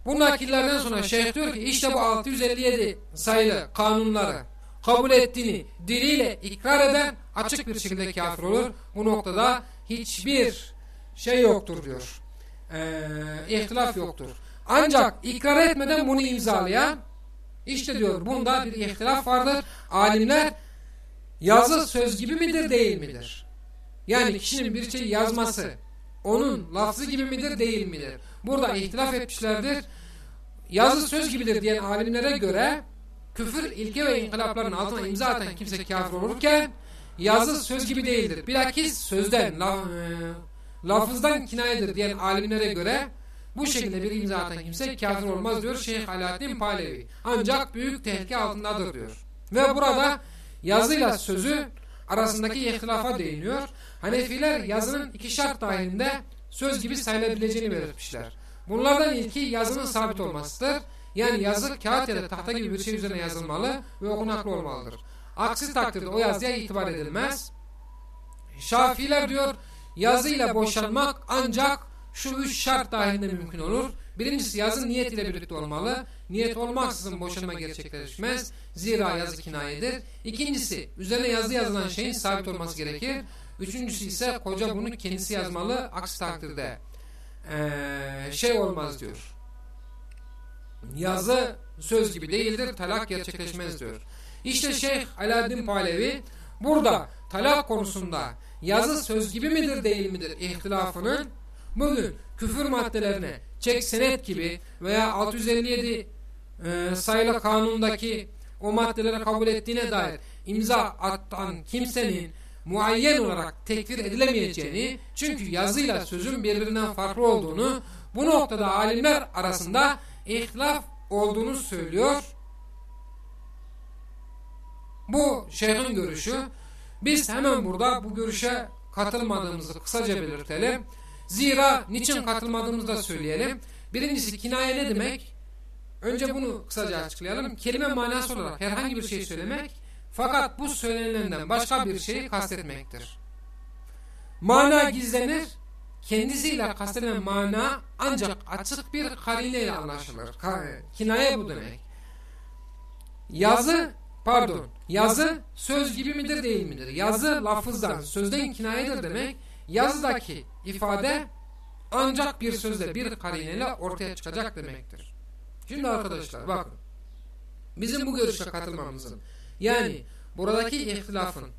Bu nakillerden sonra şeyh diyor ki işte bu 657 sayılı kanunları kabul ettiğini diliyle ikrar eden açık bir şekilde kafir olur. Bu noktada hiçbir şey yoktur diyor. Ee, ihtilaf yoktur. Ancak ikrar etmeden bunu imzalayan işte diyor bunda bir ihtilaf vardır. Alimler yazı söz gibi midir değil midir? Yani kişinin bir şey yazması onun lafzı gibi midir değil midir? Burada ihtilaf etmişlerdir. Yazı söz gibidir diyen alimlere göre küfür ilke ve inkılapların altına imza atan kimse kafir olurken yazı söz gibi değildir. Bilakis sözden, laf, e, lafızdan kinayedir diyen alimlere göre bu şekilde bir imza atan kimse kafir olmaz diyor Şeyh Alaaddin Palevi. Ancak büyük tehlike altındadır diyor. Ve burada yazıyla sözü arasındaki ihtilafa değiniyor. Hanefiler yazının iki şart dahilinde söz gibi sayılabileceğini belirtmişler. Bunlardan ilki yazının sabit olmasıdır. Yani yazı kağıt ya da tahta gibi bir şey üzerine yazılmalı ve okunaklı olmalıdır. Aksi takdirde o yazıya itibar edilmez. Şafiler diyor yazıyla boşanmak ancak şu üç şart dahilinde mümkün olur. Birincisi yazı niyet ile birlikte olmalı. Niyet olmaksızın boşanma gerçekleşmez. Zira yazı kinayedir. İkincisi üzerine yazı yazılan şeyin sabit olması gerekir. Üçüncüsü ise koca bunu kendisi yazmalı. Aksi takdirde ee, şey olmaz diyor. Yazı söz gibi değildir. Talak gerçekleşmez diyor. İşte Şeyh Alaaddin Palevi burada talak konusunda yazı söz gibi midir değil midir ihtilafının bugün küfür maddelerine çek senet gibi veya 657 e, sayılı kanundaki o maddeleri kabul ettiğine dair imza atan kimsenin muayyen olarak tekfir edilemeyeceğini çünkü yazıyla sözün birbirinden farklı olduğunu bu noktada alimler arasında ihtilaf olduğunu söylüyor. Bu şeyhin görüşü. Biz hemen burada bu görüşe katılmadığımızı kısaca belirtelim. Zira niçin katılmadığımızı da söyleyelim. Birincisi kinaye ne demek? Önce bunu kısaca açıklayalım. Kelime manası olarak herhangi bir şey söylemek fakat bu söylenilenden başka bir şeyi kastetmektir. Mana gizlenir. Kendisiyle kastedilen mana ancak açık bir karineyle anlaşılır. Kinaye bu demek. Yazı pardon yazı söz gibi midir değil midir? Yazı lafızdan sözden kinayedir demek. Yazıdaki ifade ancak bir sözle bir karineyle ortaya çıkacak demektir. Şimdi arkadaşlar bakın. Bizim bu görüşe katılmamızın yani buradaki ihtilafın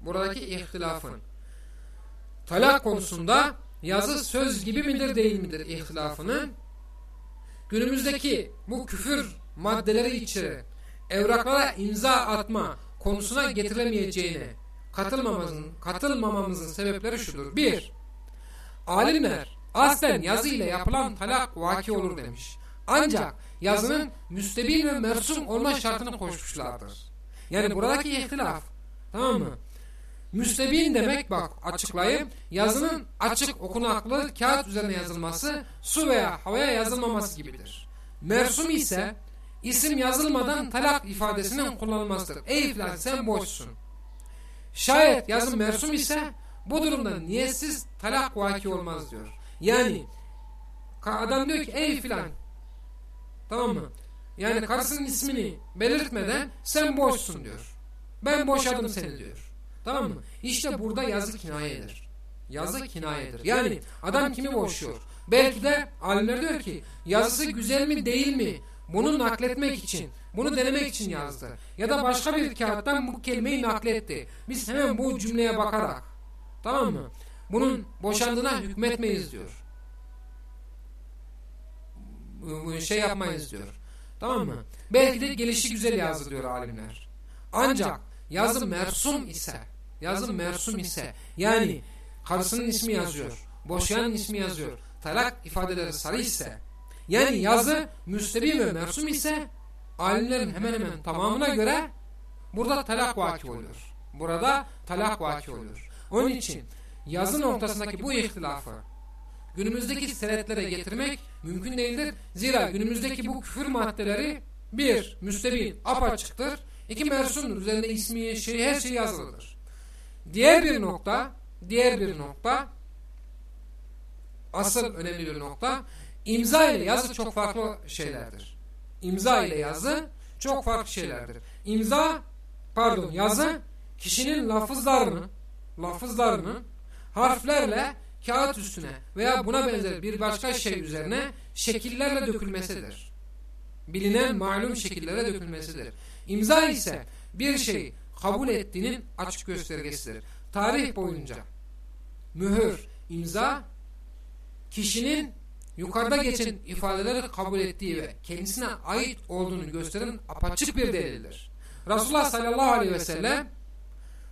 buradaki ihtilafın talak konusunda yazı söz gibi midir değil midir ihtilafının günümüzdeki bu küfür maddeleri içeri evraklara imza atma konusuna getirilemeyeceğini katılmamamızın, katılmamamızın sebepleri şudur. Bir, alimler aslen yazı ile yapılan talak vaki olur demiş. Ancak yazının müstebin ve mersum olma şartını koşmuşlardır. Yani buradaki ihtilaf tamam mı? Müstebin demek bak açıklayayım. Yazının açık okunaklı kağıt üzerine yazılması su veya havaya yazılmaması gibidir. Mersum ise isim yazılmadan talak ifadesinin kullanılmasıdır. Ey filan sen boşsun. Şayet yazım mersum ise bu durumda niyetsiz talak vaki olmaz diyor. Yani adam diyor ki ey filan tamam mı? Yani karısının ismini belirtmeden sen boşsun diyor. Ben boşadım seni diyor. Tamam mı? İşte burada yazı kinayedir. Yazı kinayedir. Yani adam kimi boşuyor? Belki de alimler diyor ki yazısı güzel mi değil mi? Bunu nakletmek için, bunu denemek için yazdı. Ya da başka bir kağıttan bu kelimeyi nakletti. Biz hemen bu cümleye bakarak, tamam mı? Bunun boşandığına hükmetmeyiz diyor. Şey yapmayız diyor. Tamam mı? Belki de gelişi güzel yazdı diyor alimler. Ancak yazı mersum ise, yazı mersum ise, yani karısının ismi yazıyor, boşayanın ismi yazıyor, talak ifadeleri sarı ise, yani yazı müstebi ve mersum ise alimlerin hemen hemen tamamına göre burada talak vaki oluyor. Burada talak vaki oluyor. Onun için yazın ortasındaki bu ihtilafı günümüzdeki senetlere getirmek mümkün değildir. Zira günümüzdeki bu küfür maddeleri bir, müstebin apaçıktır. İki, mersumdur. Üzerinde ismi, şey, her şey yazılıdır. Diğer bir nokta, diğer bir nokta, asıl önemli bir nokta, İmza ile yazı çok farklı şeylerdir. İmza ile yazı çok farklı şeylerdir. İmza, pardon yazı kişinin lafızlarını, lafızlarını harflerle kağıt üstüne veya buna benzer bir başka şey üzerine şekillerle dökülmesidir. Bilinen malum şekillere dökülmesidir. İmza ise bir şey kabul ettiğinin açık göstergesidir. Tarih boyunca mühür, imza kişinin yukarıda geçen ifadeleri kabul ettiği ve kendisine ait olduğunu gösteren apaçık bir delildir. Resulullah sallallahu aleyhi ve sellem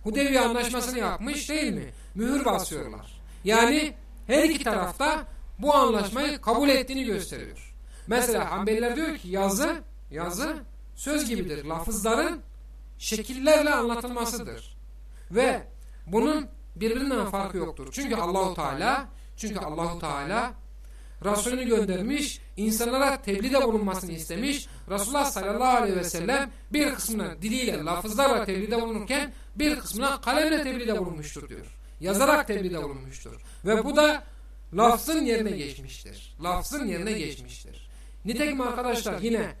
Hudeybiye anlaşmasını yapmış değil mi? Mühür basıyorlar. Yani her iki tarafta bu anlaşmayı kabul ettiğini gösteriyor. Mesela Hanbeliler diyor ki yazı, yazı söz gibidir. Lafızların şekillerle anlatılmasıdır. Ve bunun birbirinden farkı yoktur. Çünkü Allahu Teala çünkü Allahu Teala Resulünü göndermiş, insanlara tebliğde bulunmasını istemiş. Resulullah sallallahu aleyhi ve sellem bir kısmına diliyle, lafızlarla tebliğde bulunurken bir kısmına kalemle tebliğde bulunmuştur diyor. Yazarak tebliğde bulunmuştur. Ve bu da lafzın yerine geçmiştir. Lafzın yerine geçmiştir. Nitekim arkadaşlar yine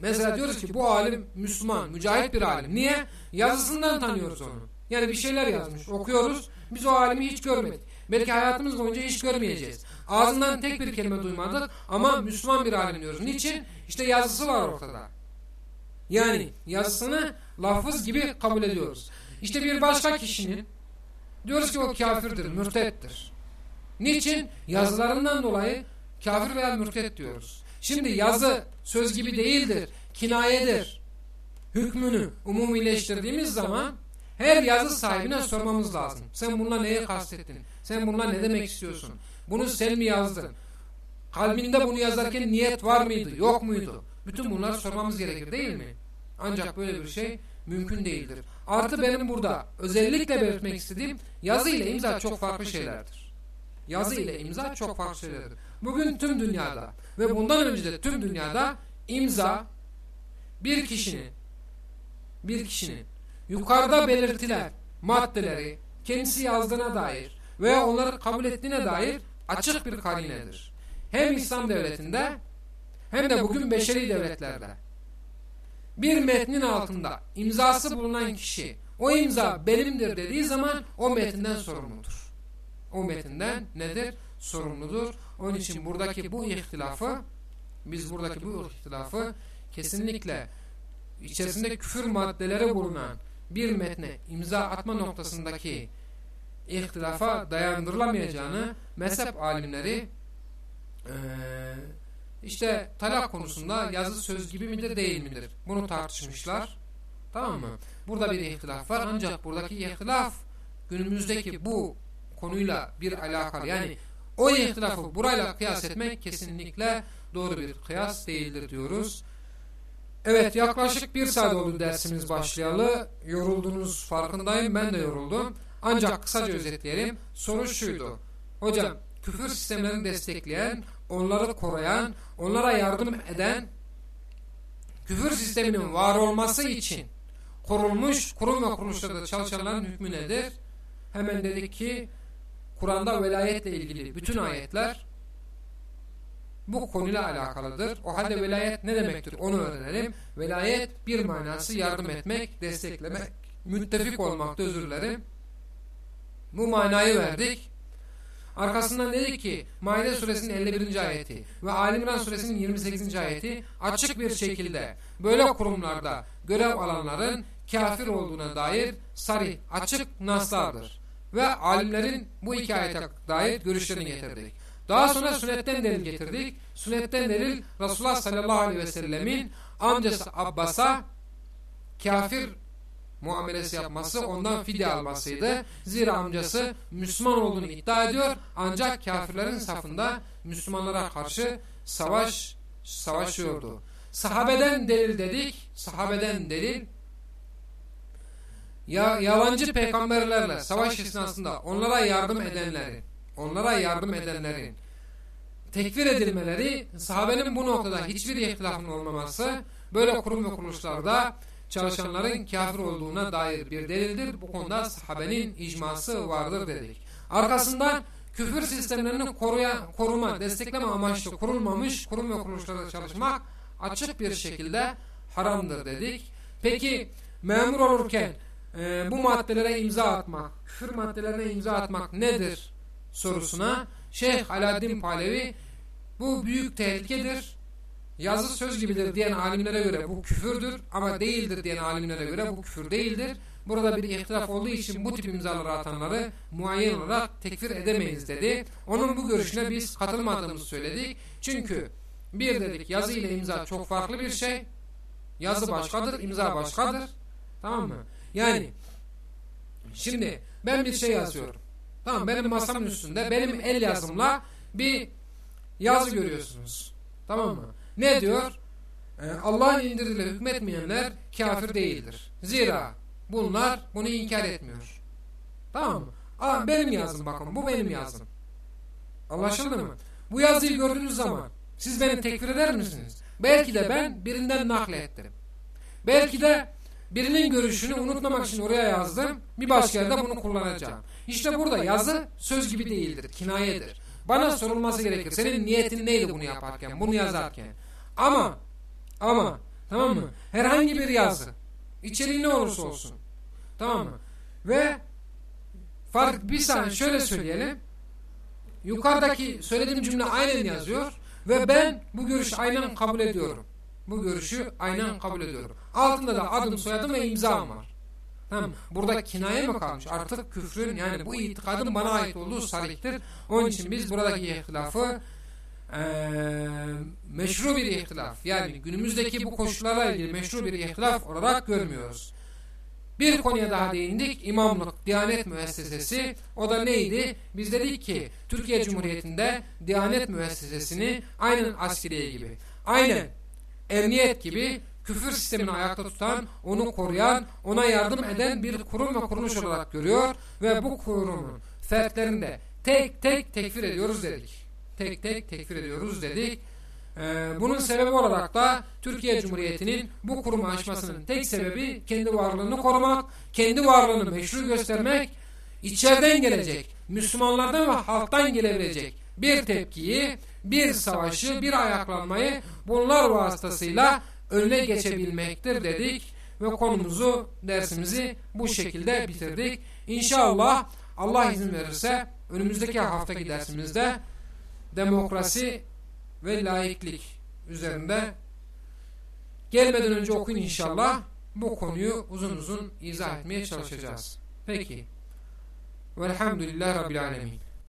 mesela diyoruz ki bu alim Müslüman, mücahit bir alim. Niye? Yazısından tanıyoruz onu. Yani bir şeyler yazmış, okuyoruz. Biz o alimi hiç görmedik. Belki hayatımız boyunca hiç görmeyeceğiz. Ağzından tek bir kelime duymadık ama Müslüman bir alim diyoruz. Niçin? İşte yazısı var ortada. Yani yazısını lafız gibi kabul ediyoruz. İşte bir başka kişinin diyoruz ki o kafirdir, mürtettir. Niçin? Yazılarından dolayı kafir veya mürtet diyoruz. Şimdi yazı söz gibi değildir, kinayedir. Hükmünü umumileştirdiğimiz zaman her yazı sahibine sormamız lazım. Sen bununla neyi kastettin? Sen bununla ne demek istiyorsun? Bunu sen mi yazdın? Kalbinde bunu yazarken niyet var mıydı? Yok muydu? Bütün bunları sormamız gerekir değil mi? Ancak böyle bir şey mümkün değildir. Artı benim burada özellikle belirtmek istediğim yazı ile imza çok farklı şeylerdir. Yazı ile imza çok farklı şeylerdir. Bugün tüm dünyada ve bundan önce de tüm dünyada imza bir kişinin bir kişinin yukarıda belirtilen maddeleri kendisi yazdığına dair veya onları kabul ettiğine dair açık bir karinedir. Hem İslam devletinde hem de bugün beşeri devletlerde. Bir metnin altında imzası bulunan kişi o imza benimdir dediği zaman o metinden sorumludur. O metinden nedir? Sorumludur. Onun için buradaki bu ihtilafı biz buradaki bu ihtilafı kesinlikle içerisinde küfür maddeleri bulunan bir metne imza atma noktasındaki ihtilafa dayandırılamayacağını mezhep alimleri e, işte talak konusunda yazı söz gibi midir değil midir? Bunu tartışmışlar. Tamam mı? Burada bir ihtilaf var ancak buradaki ihtilaf günümüzdeki bu konuyla bir alakalı yani o ihtilafı burayla kıyas etmek kesinlikle doğru bir kıyas değildir diyoruz. Evet yaklaşık bir saat oldu dersimiz başlayalı. Yoruldunuz farkındayım ben de yoruldum. Ancak kısaca özetleyelim. Soru şuydu. Hocam küfür sistemlerini destekleyen, onları koruyan, onlara yardım eden küfür sisteminin var olması için kurulmuş kurum ve kuruluşlarda çalışanların hükmü nedir? Hemen dedik ki Kur'an'da velayetle ilgili bütün ayetler bu konuyla alakalıdır. O halde velayet ne demektir onu öğrenelim. Velayet bir manası yardım etmek, desteklemek, müttefik olmakta özür dilerim. Bu manayı verdik. Arkasından dedi ki Maide suresinin 51. ayeti ve Alimran suresinin 28. ayeti açık bir şekilde böyle kurumlarda görev alanların kafir olduğuna dair sarih açık naslardır. Ve alimlerin bu iki ayete dair görüşlerini getirdik. Daha sonra sünnetten delil getirdik. Sünnetten delil Resulullah sallallahu aleyhi ve sellemin amcası Abbas'a kafir muamelesi yapması ondan fidye almasıydı. Zira amcası Müslüman olduğunu iddia ediyor ancak kafirlerin safında Müslümanlara karşı savaş savaşıyordu. Sahabeden delil dedik. Sahabeden delil ya yalancı peygamberlerle savaş esnasında onlara yardım edenlerin onlara yardım edenlerin tekfir edilmeleri sahabenin bu noktada hiçbir ihtilafın olmaması böyle kurum ve kuruluşlarda çalışanların kafir olduğuna dair bir delildir. Bu konuda sahabenin icması vardır dedik. Arkasından küfür sistemlerini koruya, koruma, destekleme amaçlı kurulmamış kurum ve kuruluşlarda çalışmak açık bir şekilde haramdır dedik. Peki memur olurken e, bu maddelere imza atmak, küfür maddelerine imza atmak nedir sorusuna Şeyh Alaaddin Palevi bu büyük tehlikedir yazı söz gibidir diyen alimlere göre bu küfürdür ama değildir diyen alimlere göre bu küfür değildir. Burada bir ihtilaf olduğu için bu tip imzaları atanları muayyen olarak tekfir edemeyiz dedi. Onun bu görüşüne biz katılmadığımızı söyledik. Çünkü bir dedik yazı ile imza çok farklı bir şey. Yazı başkadır, imza başkadır. Tamam mı? Yani şimdi ben bir şey yazıyorum. Tamam benim masamın üstünde benim el yazımla bir yazı görüyorsunuz. Tamam mı? Ne diyor? Ee, Allah'ın indirdiğiyle hükmetmeyenler kafir değildir. Zira bunlar bunu inkar etmiyor. Tamam mı? Aa, benim yazım bakın bu benim yazım. Anlaşıldı mı? Bu yazıyı gördüğünüz zaman siz beni tekfir eder misiniz? Belki de ben birinden naklettim. Belki de birinin görüşünü unutmamak için oraya yazdım. Bir başka yerde bunu kullanacağım. İşte burada yazı söz gibi değildir, kinayedir. Bana sorulması gerekir. Senin niyetin neydi bunu yaparken, bunu yazarken? Ama ama tamam mı? Herhangi bir yazı içeriği ne olursa olsun. Tamam mı? Ve fark bir saniye şöyle söyleyelim. Yukarıdaki söylediğim cümle aynen yazıyor ve ben bu görüşü aynen kabul ediyorum. Bu görüşü aynen kabul ediyorum. Altında da adım, soyadım ve imzam var. Tamam. Burada kinaye mi kalmış? Artık küfrün yani bu itikadın bana ait olduğu sarihtir. Onun için biz buradaki ihtilafı e, meşru bir ihtilaf yani günümüzdeki bu koşullarla ilgili meşru bir ihtilaf olarak görmüyoruz. Bir konuya daha değindik. İmamlık, Diyanet Müessesesi. O da neydi? Biz dedik ki Türkiye Cumhuriyeti'nde Diyanet Müessesesini aynen askeriye gibi, aynen emniyet gibi küfür sistemini ayakta tutan, onu koruyan, ona yardım eden bir kurum ve kuruluş olarak görüyor ve bu kurumun fertlerinde tek tek tekfir ediyoruz dedik. tek tek tekfir ediyoruz dedik. Ee, bunun sebebi olarak da Türkiye Cumhuriyeti'nin bu kurumu aşmasının tek sebebi kendi varlığını korumak, kendi varlığını meşru göstermek, içeriden gelecek, Müslümanlardan ve halktan gelebilecek bir tepkiyi, bir savaşı, bir ayaklanmayı bunlar vasıtasıyla önüne geçebilmektir dedik ve konumuzu, dersimizi bu şekilde bitirdik. İnşallah Allah izin verirse önümüzdeki haftaki dersimizde demokrasi ve laiklik üzerinde gelmeden önce okuyun inşallah bu konuyu uzun uzun izah etmeye çalışacağız. Peki. Velhamdülillah Rabbil Alemin.